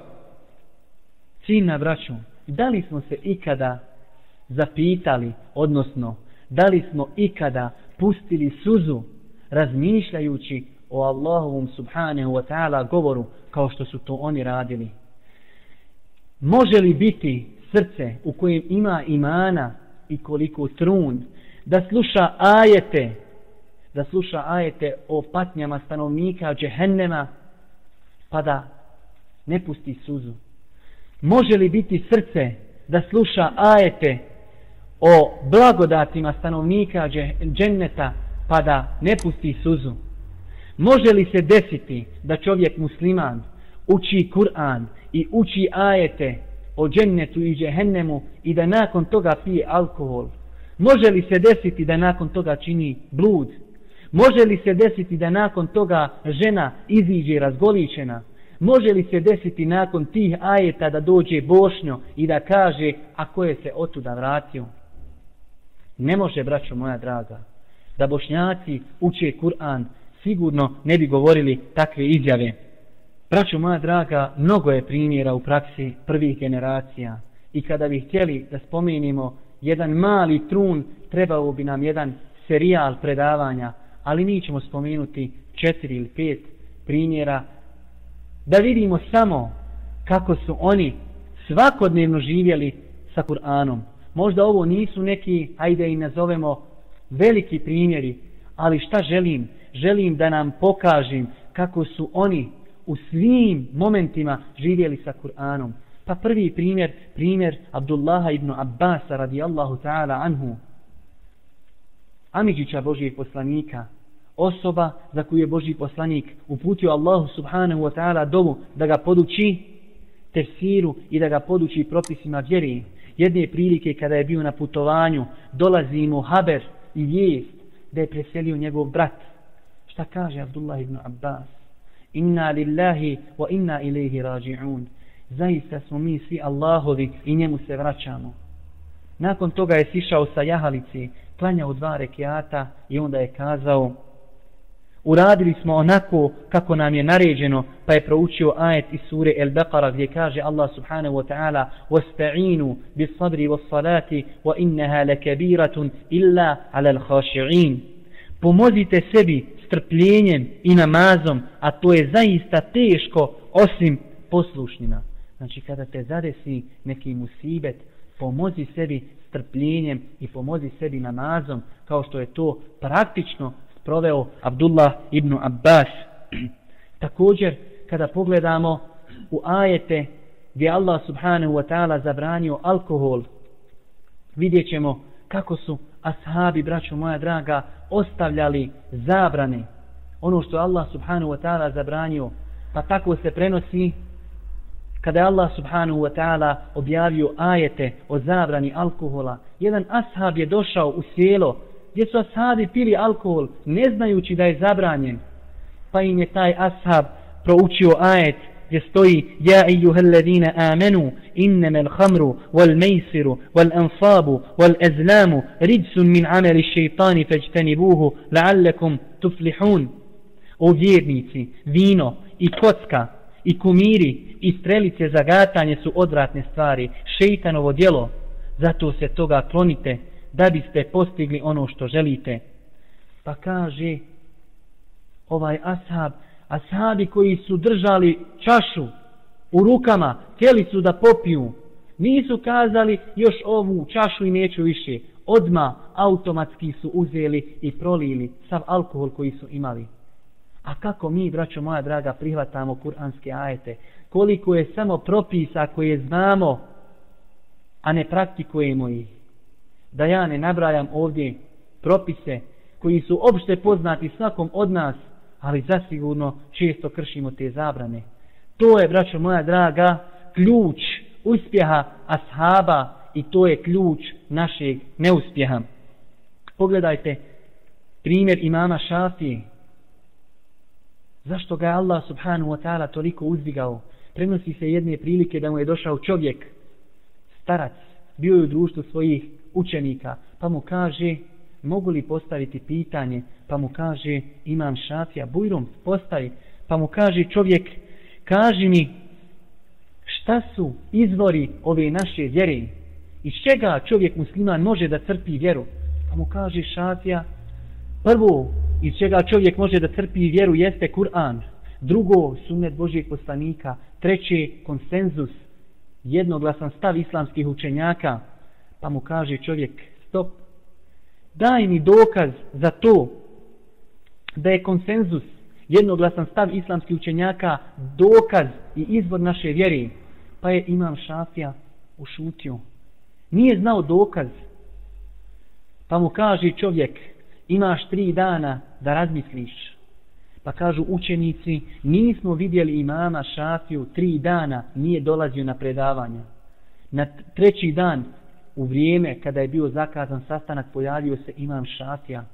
Sina braću, da li smo se ikada zapitali, odnosno, da li smo ikada pustili suzu razmišljajući o Allahovom subhanahu wa ta'ala govoru kao što su to oni radili? Može li biti srce u kojem ima imana i koliko trun da sluša ajete, da sluša ajete o patnjama stanovnika džehennema, pa da ne pusti suzu. Može li biti srce da sluša ajete o blagodatima stanovnika dženneta, pa da ne pusti suzu? Može li se desiti da čovjek musliman uči Kur'an i uči ajete o džennetu i džehennemu i da nakon toga pije alkohol? Može li se desiti da nakon toga čini blud? Može li se desiti da nakon toga žena iziđe razgoličena? Može li se desiti nakon tih ajeta da dođe Bošnjo i da kaže a ko je se otuda vratio? Ne može, braćo moja draga, da bošnjaci uče Kur'an, sigurno ne bi govorili takve izjave. Braćo moja draga, mnogo je primjera u praksi prvih generacija i kada bi htjeli da spomenimo jedan mali trun, trebao bi nam jedan serijal predavanja, ali mi ćemo spomenuti četiri ili pet primjera, da vidimo samo kako su oni svakodnevno živjeli sa Kur'anom. Možda ovo nisu neki, ajde i nazovemo, veliki primjeri, ali šta želim? Želim da nam pokažem kako su oni u svim momentima živjeli sa Kur'anom. Pa prvi primjer, primjer Abdullaha ibn Abbas radijallahu ta'ala anhu. Amidžića Božijeg poslanika. Osoba za koju je Božji poslanik uputio Allahu subhanahu wa ta'ala dovu da ga poduči tefsiru i da ga poduči propisima vjeri. Jedne prilike kada je bio na putovanju, dolazi mu haber i vijest da je preselio njegov brat. Šta kaže Abdullah ibn Abbas? Inna lillahi wa inna ilaihi raji'un Zaista smo mi svi Allahovi i njemu se vraćamo. Nakon toga je sišao sa jahalici, klanjao dva rekiata i onda je kazao uradili smo onako kako nam je naređeno, pa je proučio ajet iz sure El Beqara gdje kaže Allah subhanahu wa ta'ala وَاسْتَعِينُوا بِالصَّبْرِ وَالصَّلَاتِ وَإِنَّهَا لَكَبِيرَةٌ إِلَّا عَلَى الْخَاشِعِينَ Pomozite sebi strpljenjem i namazom, a to je zaista teško osim poslušnjima. Znači kada te zadesi neki musibet, pomozi sebi strpljenjem i pomozi sebi namazom, kao što je to praktično sproveo Abdullah ibn Abbas. Također, kada pogledamo u ajete gdje Allah subhanahu wa ta'ala zabranio alkohol, vidjet ćemo kako su ashabi, braćo moja draga, ostavljali zabrane. Ono što Allah subhanahu wa ta'ala zabranio, pa tako se prenosi kada je Allah subhanahu wa ta'ala objavio ajete o zabrani alkohola, jedan ashab je došao u sjelo gdje su ashabi pili alkohol ne znajući da je zabranjen. Pa im je taj ashab proučio ajet gdje stoji Ja ejuhel ladina amenu inneme l'hamru wal mejsiru wal ansabu wal ezlamu ridsun min ameli šeitani feđtenibuhu la'allekum tuflihun. O vjernici, vino i kocka i kumiri i strelice za gatanje su odvratne stvari, šeitanovo djelo, zato se toga klonite da biste postigli ono što želite. Pa kaže ovaj ashab, ashabi koji su držali čašu u rukama, htjeli su da popiju, nisu kazali još ovu čašu i neću više. Odma automatski su uzeli i prolili sav alkohol koji su imali. A kako mi, braćo moja draga, prihvatamo kuranske ajete? Koliko je samo propisa koje znamo, a ne praktikujemo ih? Da ja ne nabrajam ovdje propise koji su opšte poznati svakom od nas, ali zasigurno često kršimo te zabrane. To je, braćo moja draga, ključ uspjeha ashaba i to je ključ našeg neuspjeha. Pogledajte primjer imama Šafije, Zašto ga je Allah subhanahu wa ta'ala toliko uzdigao? Prenosi se jedne prilike da mu je došao čovjek, starac, bio je u društvu svojih učenika, pa mu kaže, mogu li postaviti pitanje? Pa mu kaže, imam šafija, bujrom, postavi. Pa mu kaže čovjek, kaži mi, šta su izvori ove naše vjere? Iz čega čovjek musliman može da crpi vjeru? Pa mu kaže šafija, prvo, iz čega čovjek može da crpi vjeru jeste Kur'an. Drugo, sunnet Božijeg poslanika. Treće, konsenzus, jednoglasan stav islamskih učenjaka. Pa mu kaže čovjek, stop, daj mi dokaz za to da je konsenzus, jednoglasan stav islamskih učenjaka, dokaz i izvor naše vjere. Pa je imam šafija ušutio. Nije znao dokaz. Pa mu kaže čovjek, imaš tri dana da razmisliš. Pa kažu učenici, nismo vidjeli imama Šafiju tri dana, nije dolazio na predavanja. Na treći dan, u vrijeme kada je bio zakazan sastanak, pojavio se imam Šafija.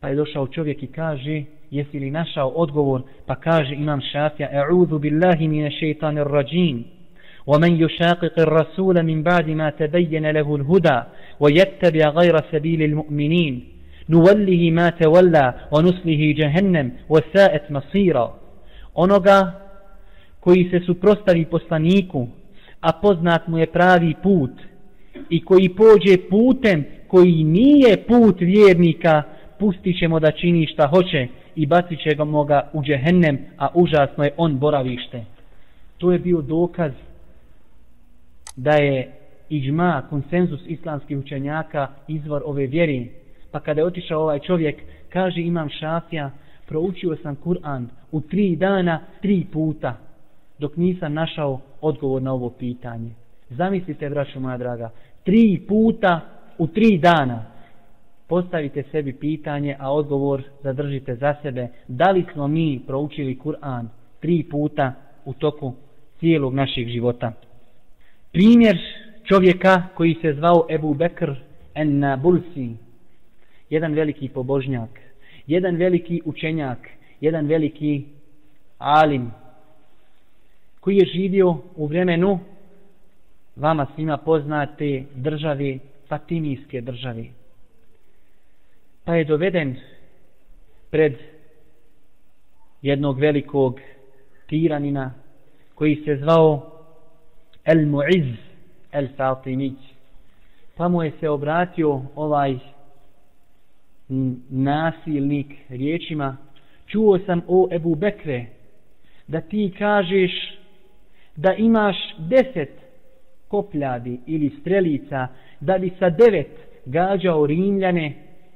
Pa je došao čovjek i kaže, jesi li našao odgovor? Pa kaže imam Šafija, e'udhu billahi mine šeitanir rađim. ومن يشاقق الرسول من بعد ما تبين له الهدى ويتبع غير سبيل المؤمنين nuvallihi ma tawalla wa nuslihi jahannam wa sa'at masira onoga koji se suprostavi poslaniku a poznat mu je pravi put i koji pođe putem koji nije put vjernika pustit ćemo da čini šta hoće i bacit ćemo ga u džehennem a užasno je on boravište to je bio dokaz da je iđma, konsenzus islamskih učenjaka izvor ove vjeri. Pa kada je otišao ovaj čovjek, kaže imam šafija, proučio sam Kur'an u tri dana, tri puta, dok nisam našao odgovor na ovo pitanje. Zamislite, braćo moja draga, tri puta u tri dana postavite sebi pitanje, a odgovor zadržite za sebe. Da li smo mi proučili Kur'an tri puta u toku cijelog našeg života? Primjer čovjeka koji se zvao Ebu Bekr en Nabulsi, jedan veliki pobožnjak, jedan veliki učenjak, jedan veliki alim, koji je živio u vremenu vama svima poznate države, Fatimijske države. Pa je doveden pred jednog velikog tiranina koji se zvao El Mu'iz El Fatimić. Pa mu je se obratio ovaj nasilnik riječima čuo sam o Ebu Bekre da ti kažeš da imaš deset kopljadi ili strelica da bi sa devet gađao Rimljane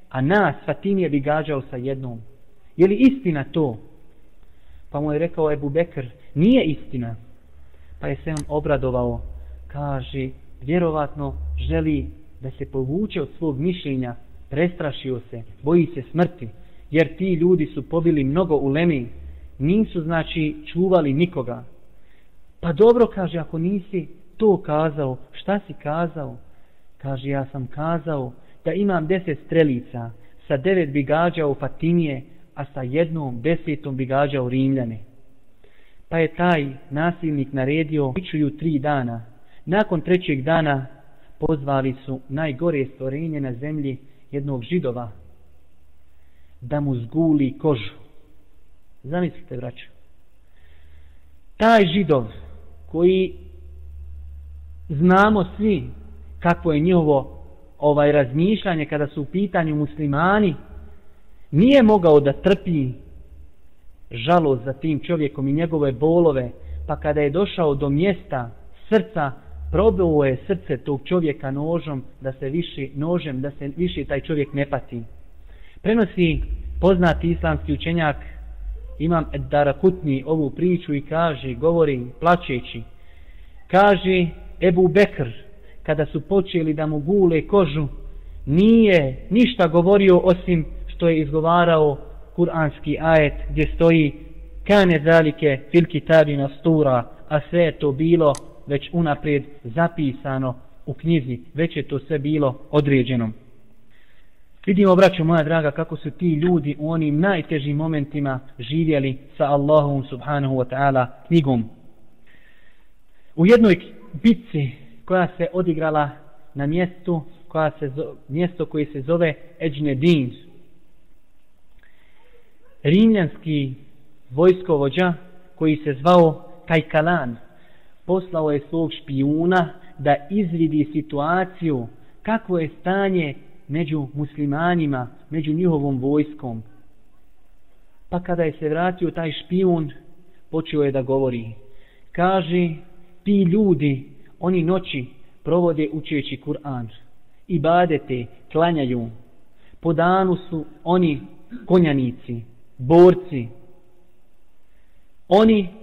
a nas Fatimije bi gađao sa jednom. Je li istina to? Pa mu je rekao Ebu Bekr nije istina. Pa je se on obradovao. Kaže vjerovatno želi da se povuče od svog mišljenja prestrašio se, boji se smrti, jer ti ljudi su pobili mnogo u lemi, nisu znači čuvali nikoga. Pa dobro, kaže, ako nisi to kazao, šta si kazao? Kaže, ja sam kazao da imam deset strelica, sa devet bi gađao Fatimije, a sa jednom desetom bi gađao Rimljane. Pa je taj nasilnik naredio, pičuju tri dana. Nakon trećeg dana pozvali su najgore stvorenje na zemlji, jednog židova da mu zguli kožu. Zamislite, braću. Taj židov koji znamo svi kako je njihovo ovaj razmišljanje kada su u pitanju muslimani, nije mogao da trpi žalost za tim čovjekom i njegove bolove, pa kada je došao do mjesta srca probao je srce tog čovjeka nožom da se viši nožem da se više taj čovjek ne pati. Prenosi poznati islamski učenjak imam Darakutni ovu priču i kaže govori plačeći kaže Ebu Bekr kada su počeli da mu gule kožu nije ništa govorio osim što je izgovarao kuranski ajet gdje stoji kane zalike fil kitabi nastura, a sve je to bilo već unaprijed zapisano u knjizi, već je to sve bilo određeno. Vidimo, braćo moja draga, kako su ti ljudi u onim najtežim momentima živjeli sa Allahom subhanahu wa ta'ala knjigom. U jednoj bitci koja se odigrala na mjestu, koja se, mjesto koje se zove Eđne Din, rimljanski vojskovođa koji se zvao Kajkalan, poslao je svog špijuna da izvidi situaciju kakvo je stanje među muslimanima, među njihovom vojskom. Pa kada je se vratio taj špijun, počeo je da govori. Kaže, ti ljudi, oni noći provode učeći Kur'an. I badete, klanjaju. Po danu su oni konjanici, borci. Oni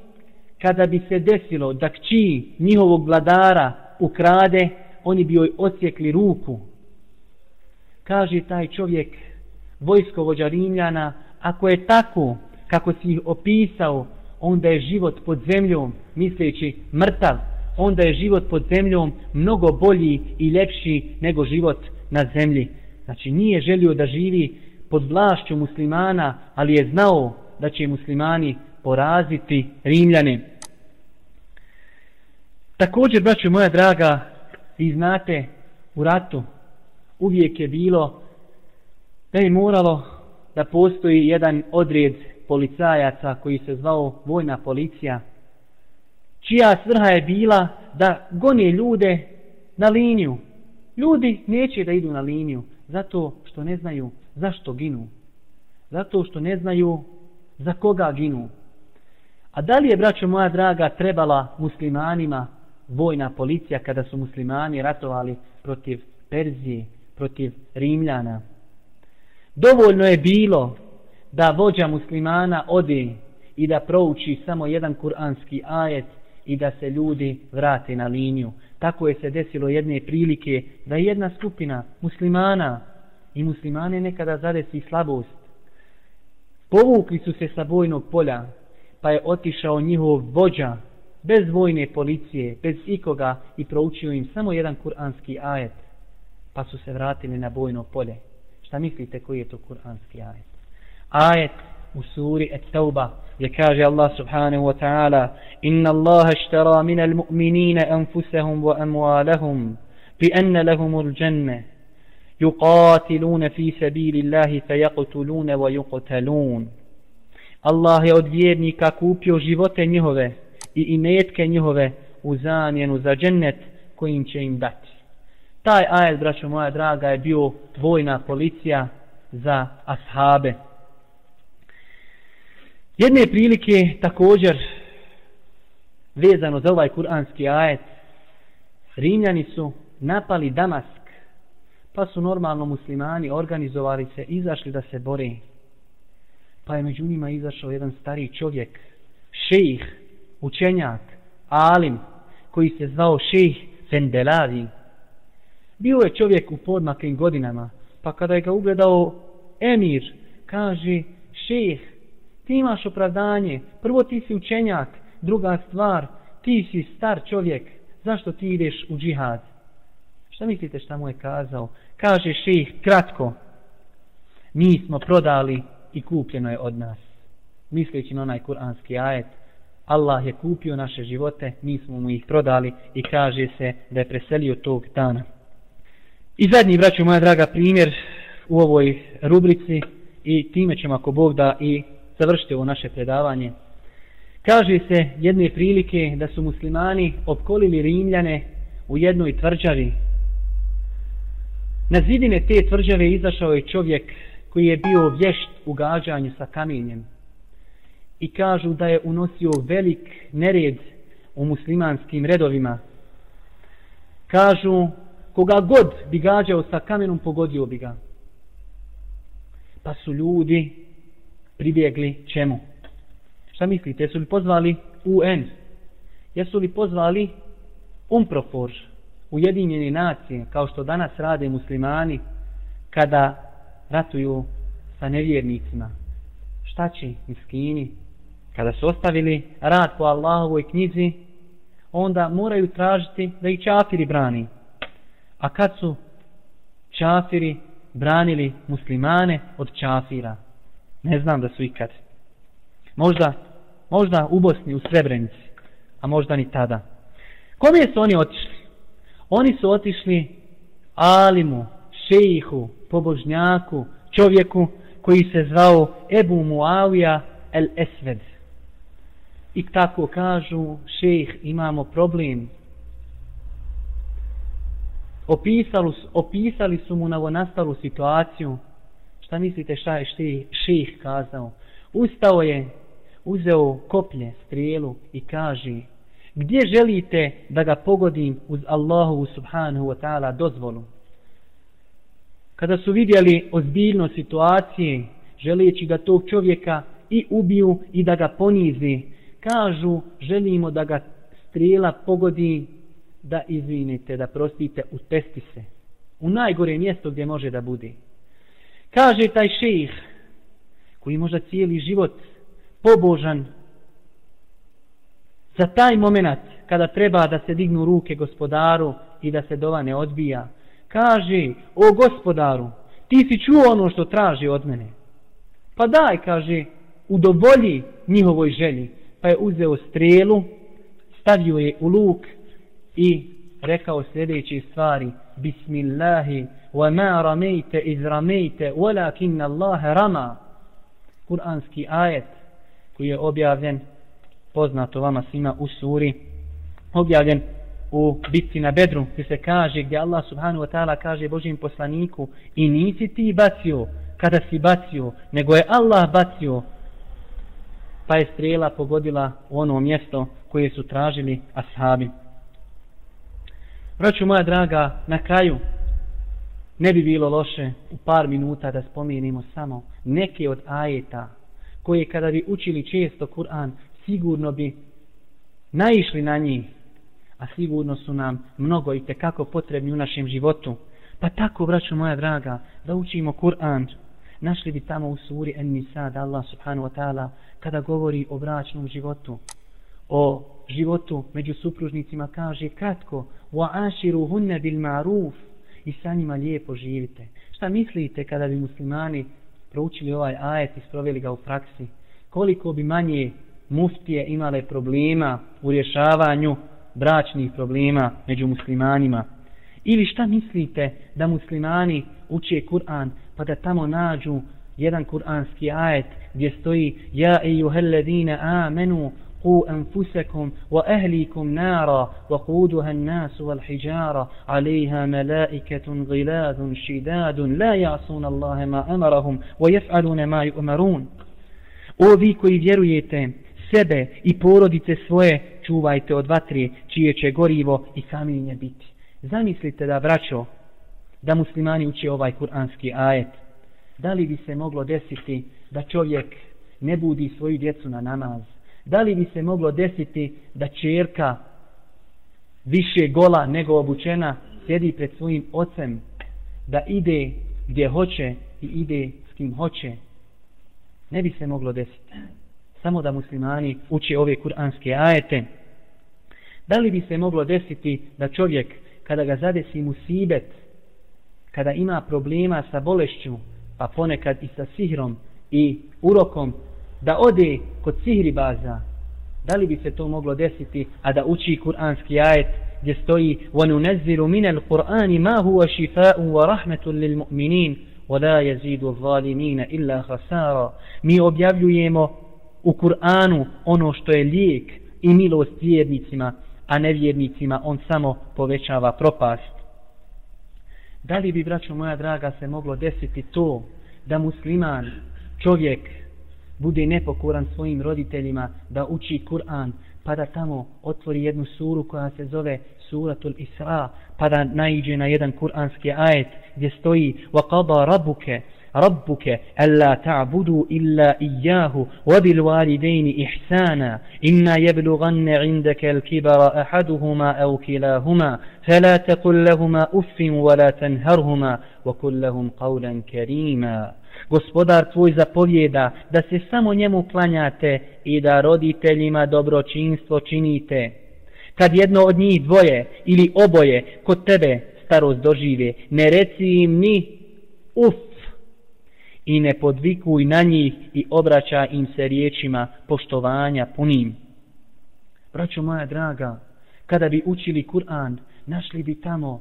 kada bi se desilo da kći njihovog vladara ukrade, oni bi joj osjekli ruku. Kaže taj čovjek, vojskovođa Rimljana, ako je tako kako si ih opisao, onda je život pod zemljom, misleći mrtav, onda je život pod zemljom mnogo bolji i ljepši nego život na zemlji. Znači nije želio da živi pod vlašću muslimana, ali je znao da će muslimani poraziti Rimljane. Također, braću moja draga, vi znate, u ratu uvijek je bilo da je moralo da postoji jedan odred policajaca koji se zvao vojna policija, čija svrha je bila da gone ljude na liniju. Ljudi neće da idu na liniju zato što ne znaju zašto ginu. Zato što ne znaju za koga ginu. A da li je, braćo moja draga, trebala muslimanima vojna policija kada su muslimani ratovali protiv Perzije, protiv Rimljana? Dovoljno je bilo da vođa muslimana ode i da prouči samo jedan kuranski ajet i da se ljudi vrate na liniju. Tako je se desilo jedne prilike da jedna skupina muslimana i muslimane nekada zadesi slabost. Povukli su se sa bojnog polja, pa je otišao njihov vođa bez vojne policije, bez ikoga i proučio im samo jedan kuranski ajet, pa su se vratili na bojno polje. Šta mislite koji je to kuranski ajet? Ajet u suri At-Tauba gdje kaže Allah subhanahu wa ta'ala Inna Allaha ishtara min al-mu'minina anfusahum wa amwalahum bi anna lahumul jannah yuqatiluna fi sabilillahi fayaqtuluna wa yuqtalun Allah je od vjernika kupio živote njihove i imetke njihove u zamjenu za džennet kojim će im dati. Taj ajet, braćo moja draga, je bio vojna policija za ashabe. Jedne prilike također vezano za ovaj kuranski ajet Rimljani su napali Damask pa su normalno muslimani organizovali se izašli da se bore pa je među njima izašao jedan stari čovjek šejih, učenjak alim koji se zvao šejh Fendelavi bio je čovjek u podmakim godinama pa kada je ga ugledao emir kaže šejh, ti imaš opravdanje, prvo ti si učenjak, druga stvar, ti si star čovjek, zašto ti ideš u džihad? Šta mislite šta mu je kazao? Kaže šejh, kratko, mi smo prodali i kupljeno je od nas. Misleći na onaj kuranski ajet, Allah je kupio naše živote, mi smo mu ih prodali i kaže se da je preselio tog dana. I zadnji, braću moja draga, primjer u ovoj rubrici i time ćemo ako Bog da i završiti ovo naše predavanje. Kaže se jedne prilike da su muslimani opkolili Rimljane u jednoj tvrđavi. Na zidine te tvrđave izašao je čovjek koji je bio vješt u gađanju sa kamenjem. I kažu da je unosio velik nered u muslimanskim redovima. Kažu koga god bi gađao sa kamenom pogodio bi ga. Pa su ljudi pribjegli čemu? Šta mislite, jesu li pozvali UN? Jesu li pozvali Umprofor, Ujedinjene nacije, kao što danas rade muslimani kada ratuju sa nevjernicima? Šta će miskini? Kada su ostavili rad po Allahovoj knjizi, onda moraju tražiti da ih čafiri brani. A kad su čafiri branili muslimane od čafira? Ne znam da su ikad. Možda, možda u Bosni, u Srebrenici, a možda ni tada. Kome su oni otišli? Oni su otišli Alimu, šejihu, pobožnjaku, čovjeku koji se zvao Ebu Muavija el Esved. I tako kažu, šejh, imamo problem. Opisali, opisali su mu novonastalu situaciju, Šta mislite šta je šejh kazao? Ustao je, uzeo koplje, strijelu i kaže gdje želite da ga pogodim uz Allahu subhanahu wa ta'ala dozvolu? Kada su vidjeli ozbiljno situacije, želeći da tog čovjeka i ubiju i da ga ponizi, kažu želimo da ga strela pogodi da izvinite, da prostite utesti se. U najgore mjesto gdje može da bude. Kaže taj šejih, koji možda cijeli život pobožan, za taj moment kada treba da se dignu ruke gospodaru i da se dova ne odbija, kaže, o gospodaru, ti si čuo ono što traži od mene. Pa daj, kaže, udovolji njihovoj želji pa je uzeo strelu, stavio je u luk i rekao sljedeće stvari. Bismillahi wa ma ramejte iz ramejte walakin Allah rama. Kur'anski ajet koji je objavljen poznato vama svima u suri objavljen u bitci na bedru gdje se kaže gdje Allah subhanu wa ta'ala kaže Božim poslaniku i nisi ti bacio kada si bacio nego je Allah bacio pa je strela pogodila ono mjesto koje su tražili ashabi. Vraću moja draga, na kraju ne bi bilo loše u par minuta da spomenimo samo neke od ajeta koje kada bi učili često Kur'an sigurno bi naišli na njih a sigurno su nam mnogo i tekako potrebni u našem životu. Pa tako, braćo moja draga, da učimo Kur'an, našli bi tamo u suri En-Nisa da Allah subhanahu wa ta'ala kada govori o bračnom životu, o životu među supružnicima kaže kratko وَعَاشِرُهُنَّ بِالْمَعْرُوفِ i sa njima lijepo živite. Šta mislite kada bi muslimani proučili ovaj ajet i sproveli ga u praksi? Koliko bi manje muftije imale problema u rješavanju bračnih problema među muslimanima? Ili šta mislite da muslimani uče Kur'an pa da tamo nađu jedan kuranski ajet gdje stoji Ja ejuhelledine amenu قوا أنفسكم وأهليكم نارا وقودها الناس والحجارة عليها ملائكة غلاظ شداد لا يعصون الله ما أمرهم ويفعلون ما يؤمرون O vi koji vjerujete, sebe i porodice svoje čuvajte od vatre, čije će gorivo i kamenje biti. Zamislite da, braćo, da muslimani uče ovaj kuranski ajet. Da li bi se moglo desiti da čovjek ne budi svoju djecu na namaz? Da li bi se moglo desiti da čerka više gola nego obučena sjedi pred svojim ocem da ide gdje hoće i ide s kim hoće? Ne bi se moglo desiti. Samo da muslimani uče ove kuranske ajete. Da li bi se moglo desiti da čovjek kada ga zadesi musibet, kada ima problema sa bolešću, pa ponekad i sa sihrom i urokom, da ode kod sihri baza, da li bi se to moglo desiti, a da uči kuranski ajet gdje stoji وَنُنَزِّلُ مِنَ الْقُرْآنِ مَا هُوَ شِفَاءٌ وَرَحْمَةٌ لِلْمُؤْمِنِينَ وَلَا يَزِيدُ الظَّالِمِينَ إِلَّا خَسَارًا Mi objavljujemo u Kur'anu ono što je lijek i milost vjernicima, a nevjernicima on samo povećava propast. Da li bi, braćo moja draga, se moglo desiti to da musliman, čovjek, bude nepokoran svojim roditeljima da uči Kur'an pa da tamo otvori jednu suru koja se zove suratul Isra pa da naiđe na jedan kur'anski ajet gdje stoji وَقَضَى رَبُّكَ ربك ألا تعبدوا إلا إياه وبالوالدين إحسانا إما يبلغن عندك الكبر أحدهما أو كلاهما فلا تقل لهما أف ولا تنهرهما وكل لهم قولا كريما Gospodar tvoj zapovjeda da se samo njemu klanjate i da roditeljima dobročinstvo činite. Kad jedno od njih dvoje ili oboje kod tebe starost dožive, ne reci im ni uf i ne podvikuj na njih i obraća im se riječima poštovanja punim. Braćo moja draga, kada bi učili Kur'an, našli bi tamo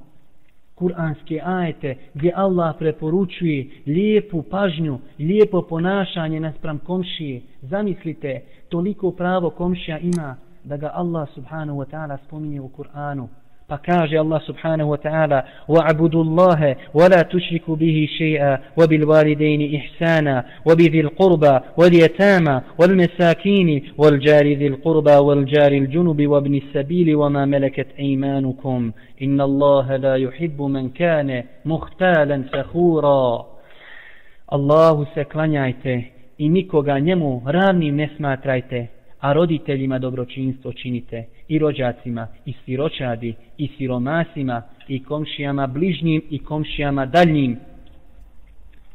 kuranske ajete gdje Allah preporučuje lijepu pažnju, lijepo ponašanje naspram komšije. Zamislite, toliko pravo komšija ima da ga Allah subhanahu wa ta'ala spominje u Kur'anu. Pa kaže Allah subhanahu wa ta'ala وَعْبُدُ اللَّهَ وَلَا تُشْرِكُ بِهِ شَيْئًا وَبِالْوَالِدَيْنِ إِحْسَانًا وَبِذِي الْقُرْبَى وَالْيَتَامَى وَالْمَسَاكِينِ وَالْجَارِ ذِي الْقُرْبَى وَالْجَارِ الْجُنُبِ وَابْنِ السَّبِيلِ وَمَا مَلَكَتْ أَيْمَانُكُمْ. إِنَّ اللَّهَ لَا يُحِبُّ مَنْ كَانَ مُخْتَالًا فَخُورًا Allahu se klanjajte i nikoga njemu ravnim ne smatrajte, a roditeljima dobročinstvo činite i rođacima, i siročadi, i siromasima, i komšijama bližnjim, i komšijama daljnjim.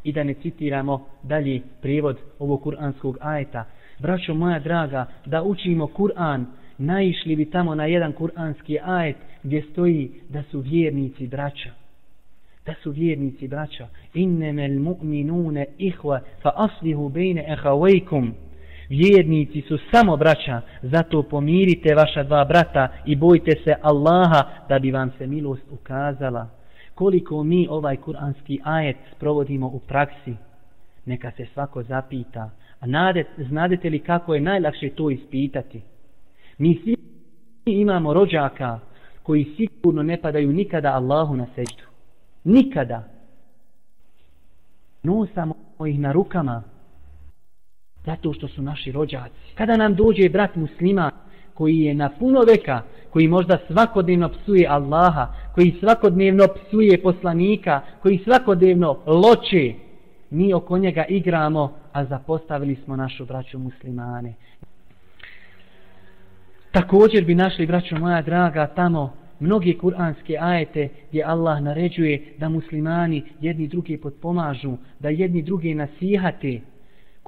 I da ne citiramo dalje prijevod ovog kuranskog ajeta. Braćo moja draga, da učimo Kur'an, naišli bi tamo na jedan kuranski ajet gdje stoji da su vjernici braća. Da su vjernici braća. Innemel mu'minune ihva fa aslihu bejne ehavejkum vjernici su samo braća, zato pomirite vaša dva brata i bojte se Allaha da bi vam se milost ukazala. Koliko mi ovaj kuranski ajet provodimo u praksi, neka se svako zapita. A nade, znadete li kako je najlakše to ispitati? Mi svi imamo rođaka koji sigurno ne padaju nikada Allahu na seđu. Nikada. Nosamo ih na rukama, Zato što su naši rođaci. Kada nam dođe brat muslima koji je na puno veka, koji možda svakodnevno psuje Allaha, koji svakodnevno psuje poslanika, koji svakodnevno loče, mi oko njega igramo, a zapostavili smo našu braću muslimane. Također bi našli, braćo moja draga, tamo mnogi kuranske ajete gdje Allah naređuje da muslimani jedni drugi potpomažu, da jedni drugi nasihate.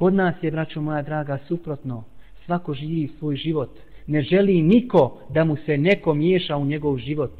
Kod nas je, braćo moja draga, suprotno. Svako živi svoj život. Ne želi niko da mu se neko miješa u njegov život.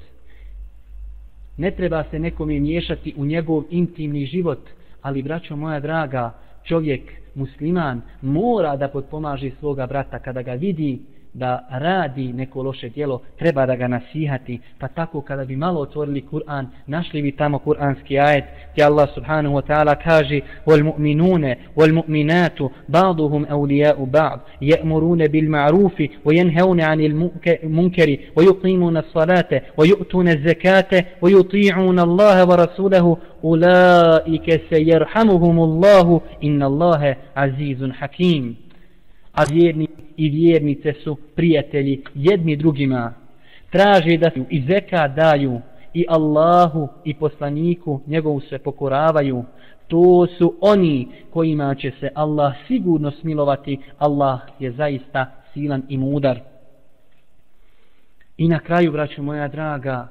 Ne treba se nekom je miješati u njegov intimni život. Ali, braćo moja draga, čovjek, musliman, mora da potpomaži svoga brata kada ga vidi da radi neko loše djelo, treba da ga nasihati. Pa tako kada bi malo otvorili Kur'an, našli bi tamo kur'anski ajet, gdje Allah subhanahu wa ta'ala kaže وَالْمُؤْمِنُونَ وَالْمُؤْمِنَاتُ بَعْضُهُمْ أَوْلِيَاءُ بَعْض يَأْمُرُونَ بِالْمَعْرُوفِ وَيَنْهَوْنَ عَنِ الْمُنْكَرِ وَيُقِيمُونَ الصَّلَاةَ وَيُؤْتُونَ الزَّكَاةَ وَيُطِيعُونَ اللَّهَ وَرَسُولَهُ أُولَئِكَ سَيَرْحَمُهُمُ اللَّهُ إِنَّ اللَّهَ عَزِيزٌ حَكِيمٌ a vjerni i vjernice su prijatelji jedni drugima. Traže da su i zeka daju i Allahu i poslaniku njegovu se pokoravaju. To su oni kojima će se Allah sigurno smilovati. Allah je zaista silan i mudar. I na kraju, braću moja draga,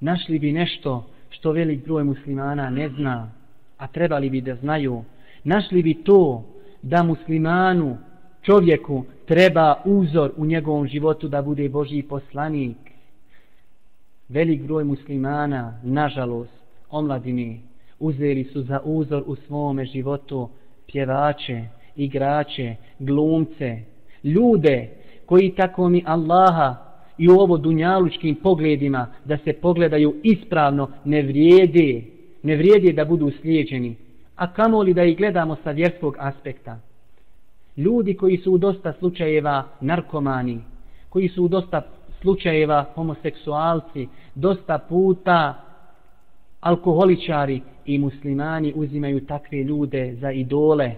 našli bi nešto što velik broj muslimana ne zna, a trebali bi da znaju. Našli bi to da muslimanu čovjeku treba uzor u njegovom životu da bude Božji poslanik. Velik broj muslimana, nažalost, omladini, uzeli su za uzor u svome životu pjevače, igrače, glumce, ljude koji tako mi Allaha i u ovo dunjalučkim pogledima da se pogledaju ispravno ne vrijede, ne vrijede da budu slijeđeni. A kamoli da ih gledamo sa vjerskog aspekta? Ljudi koji su u dosta slučajeva narkomani, koji su u dosta slučajeva homoseksualci, dosta puta alkoholičari i muslimani uzimaju takve ljude za idole,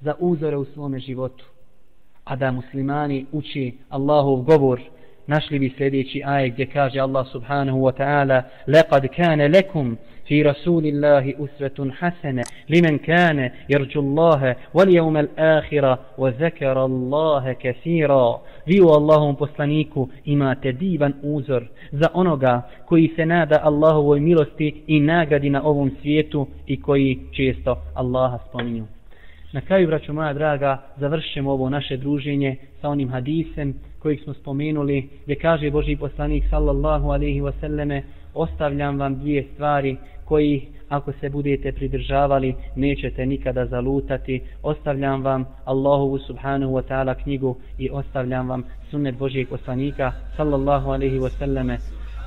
za uzore u svome životu. A da muslimani uči Allahov govor, našli bi sljedeći aje gdje kaže Allah subhanahu wa ta'ala لَقَدْ كَانَ لَكُمْ في رسول الله أسوة حسنة لمن كان يرجو الله واليوم الآخرة وذكر الله كثيرا Vi u Allahovom poslaniku imate divan uzor za onoga koji se nada Allahovoj milosti i nagradi na ovom svijetu i koji često Allaha spominju. Na kraju, braćo moja draga, završimo ovo naše druženje sa onim hadisem kojeg smo spomenuli, gdje kaže Boži poslanik sallallahu alaihi wasallame, ostavljam vam dvije stvari koji ako se budete pridržavali nećete nikada zalutati. Ostavljam vam Allahovu subhanahu wa ta'ala knjigu i ostavljam vam sunnet Božijeg poslanika sallallahu alaihi wa sallame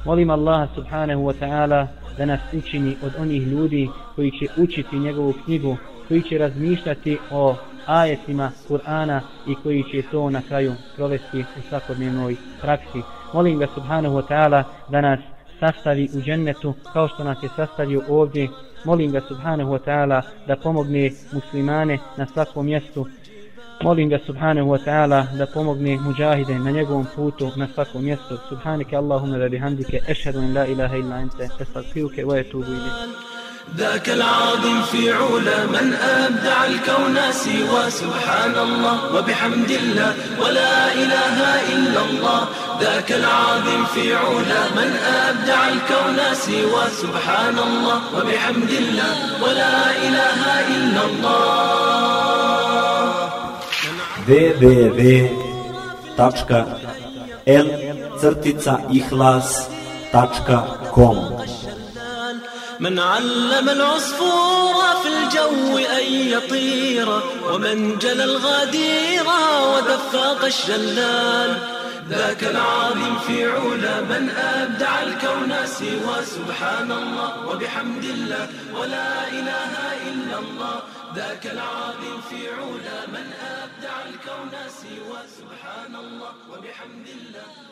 molim Allaha subhanahu wa ta'ala da nas učini od onih ljudi koji će učiti njegovu knjigu koji će razmišljati o ajetima Kur'ana i koji će to na kraju provesti u svakodnevnoj praksi. Molim ga subhanahu wa ta'ala da nas sastavi u džennetu kao što nas je sastavio ovdje. Molim ga subhanahu wa ta'ala da pomogne muslimane na svakom mjestu. Molim ga subhanahu wa ta'ala da pomogne muđahide na njegovom putu na svakom mjestu. Subhanike Allahumma da bihamdike ešhedu in la ilaha illa ente estagfiruke wa etubu ili. ذاك العظيم في علا من أبدع الكون سوى سبحان الله وبحمد الله ولا إله إلا الله. ذاك العظيم في علا من أبدع الكون سوى سبحان الله وبحمد الله ولا إله إلا الله. www.l-ihlas.com من علم العصفور في الجو أن يطير ومن جل الغدير ودفاق الشلال ذاك العظيم في علا من أبدع الكون سوى سبحان الله وبحمد الله ولا إله إلا الله. ذاك العظيم في علا من أبدع الكون سوى سبحان الله وبحمد الله.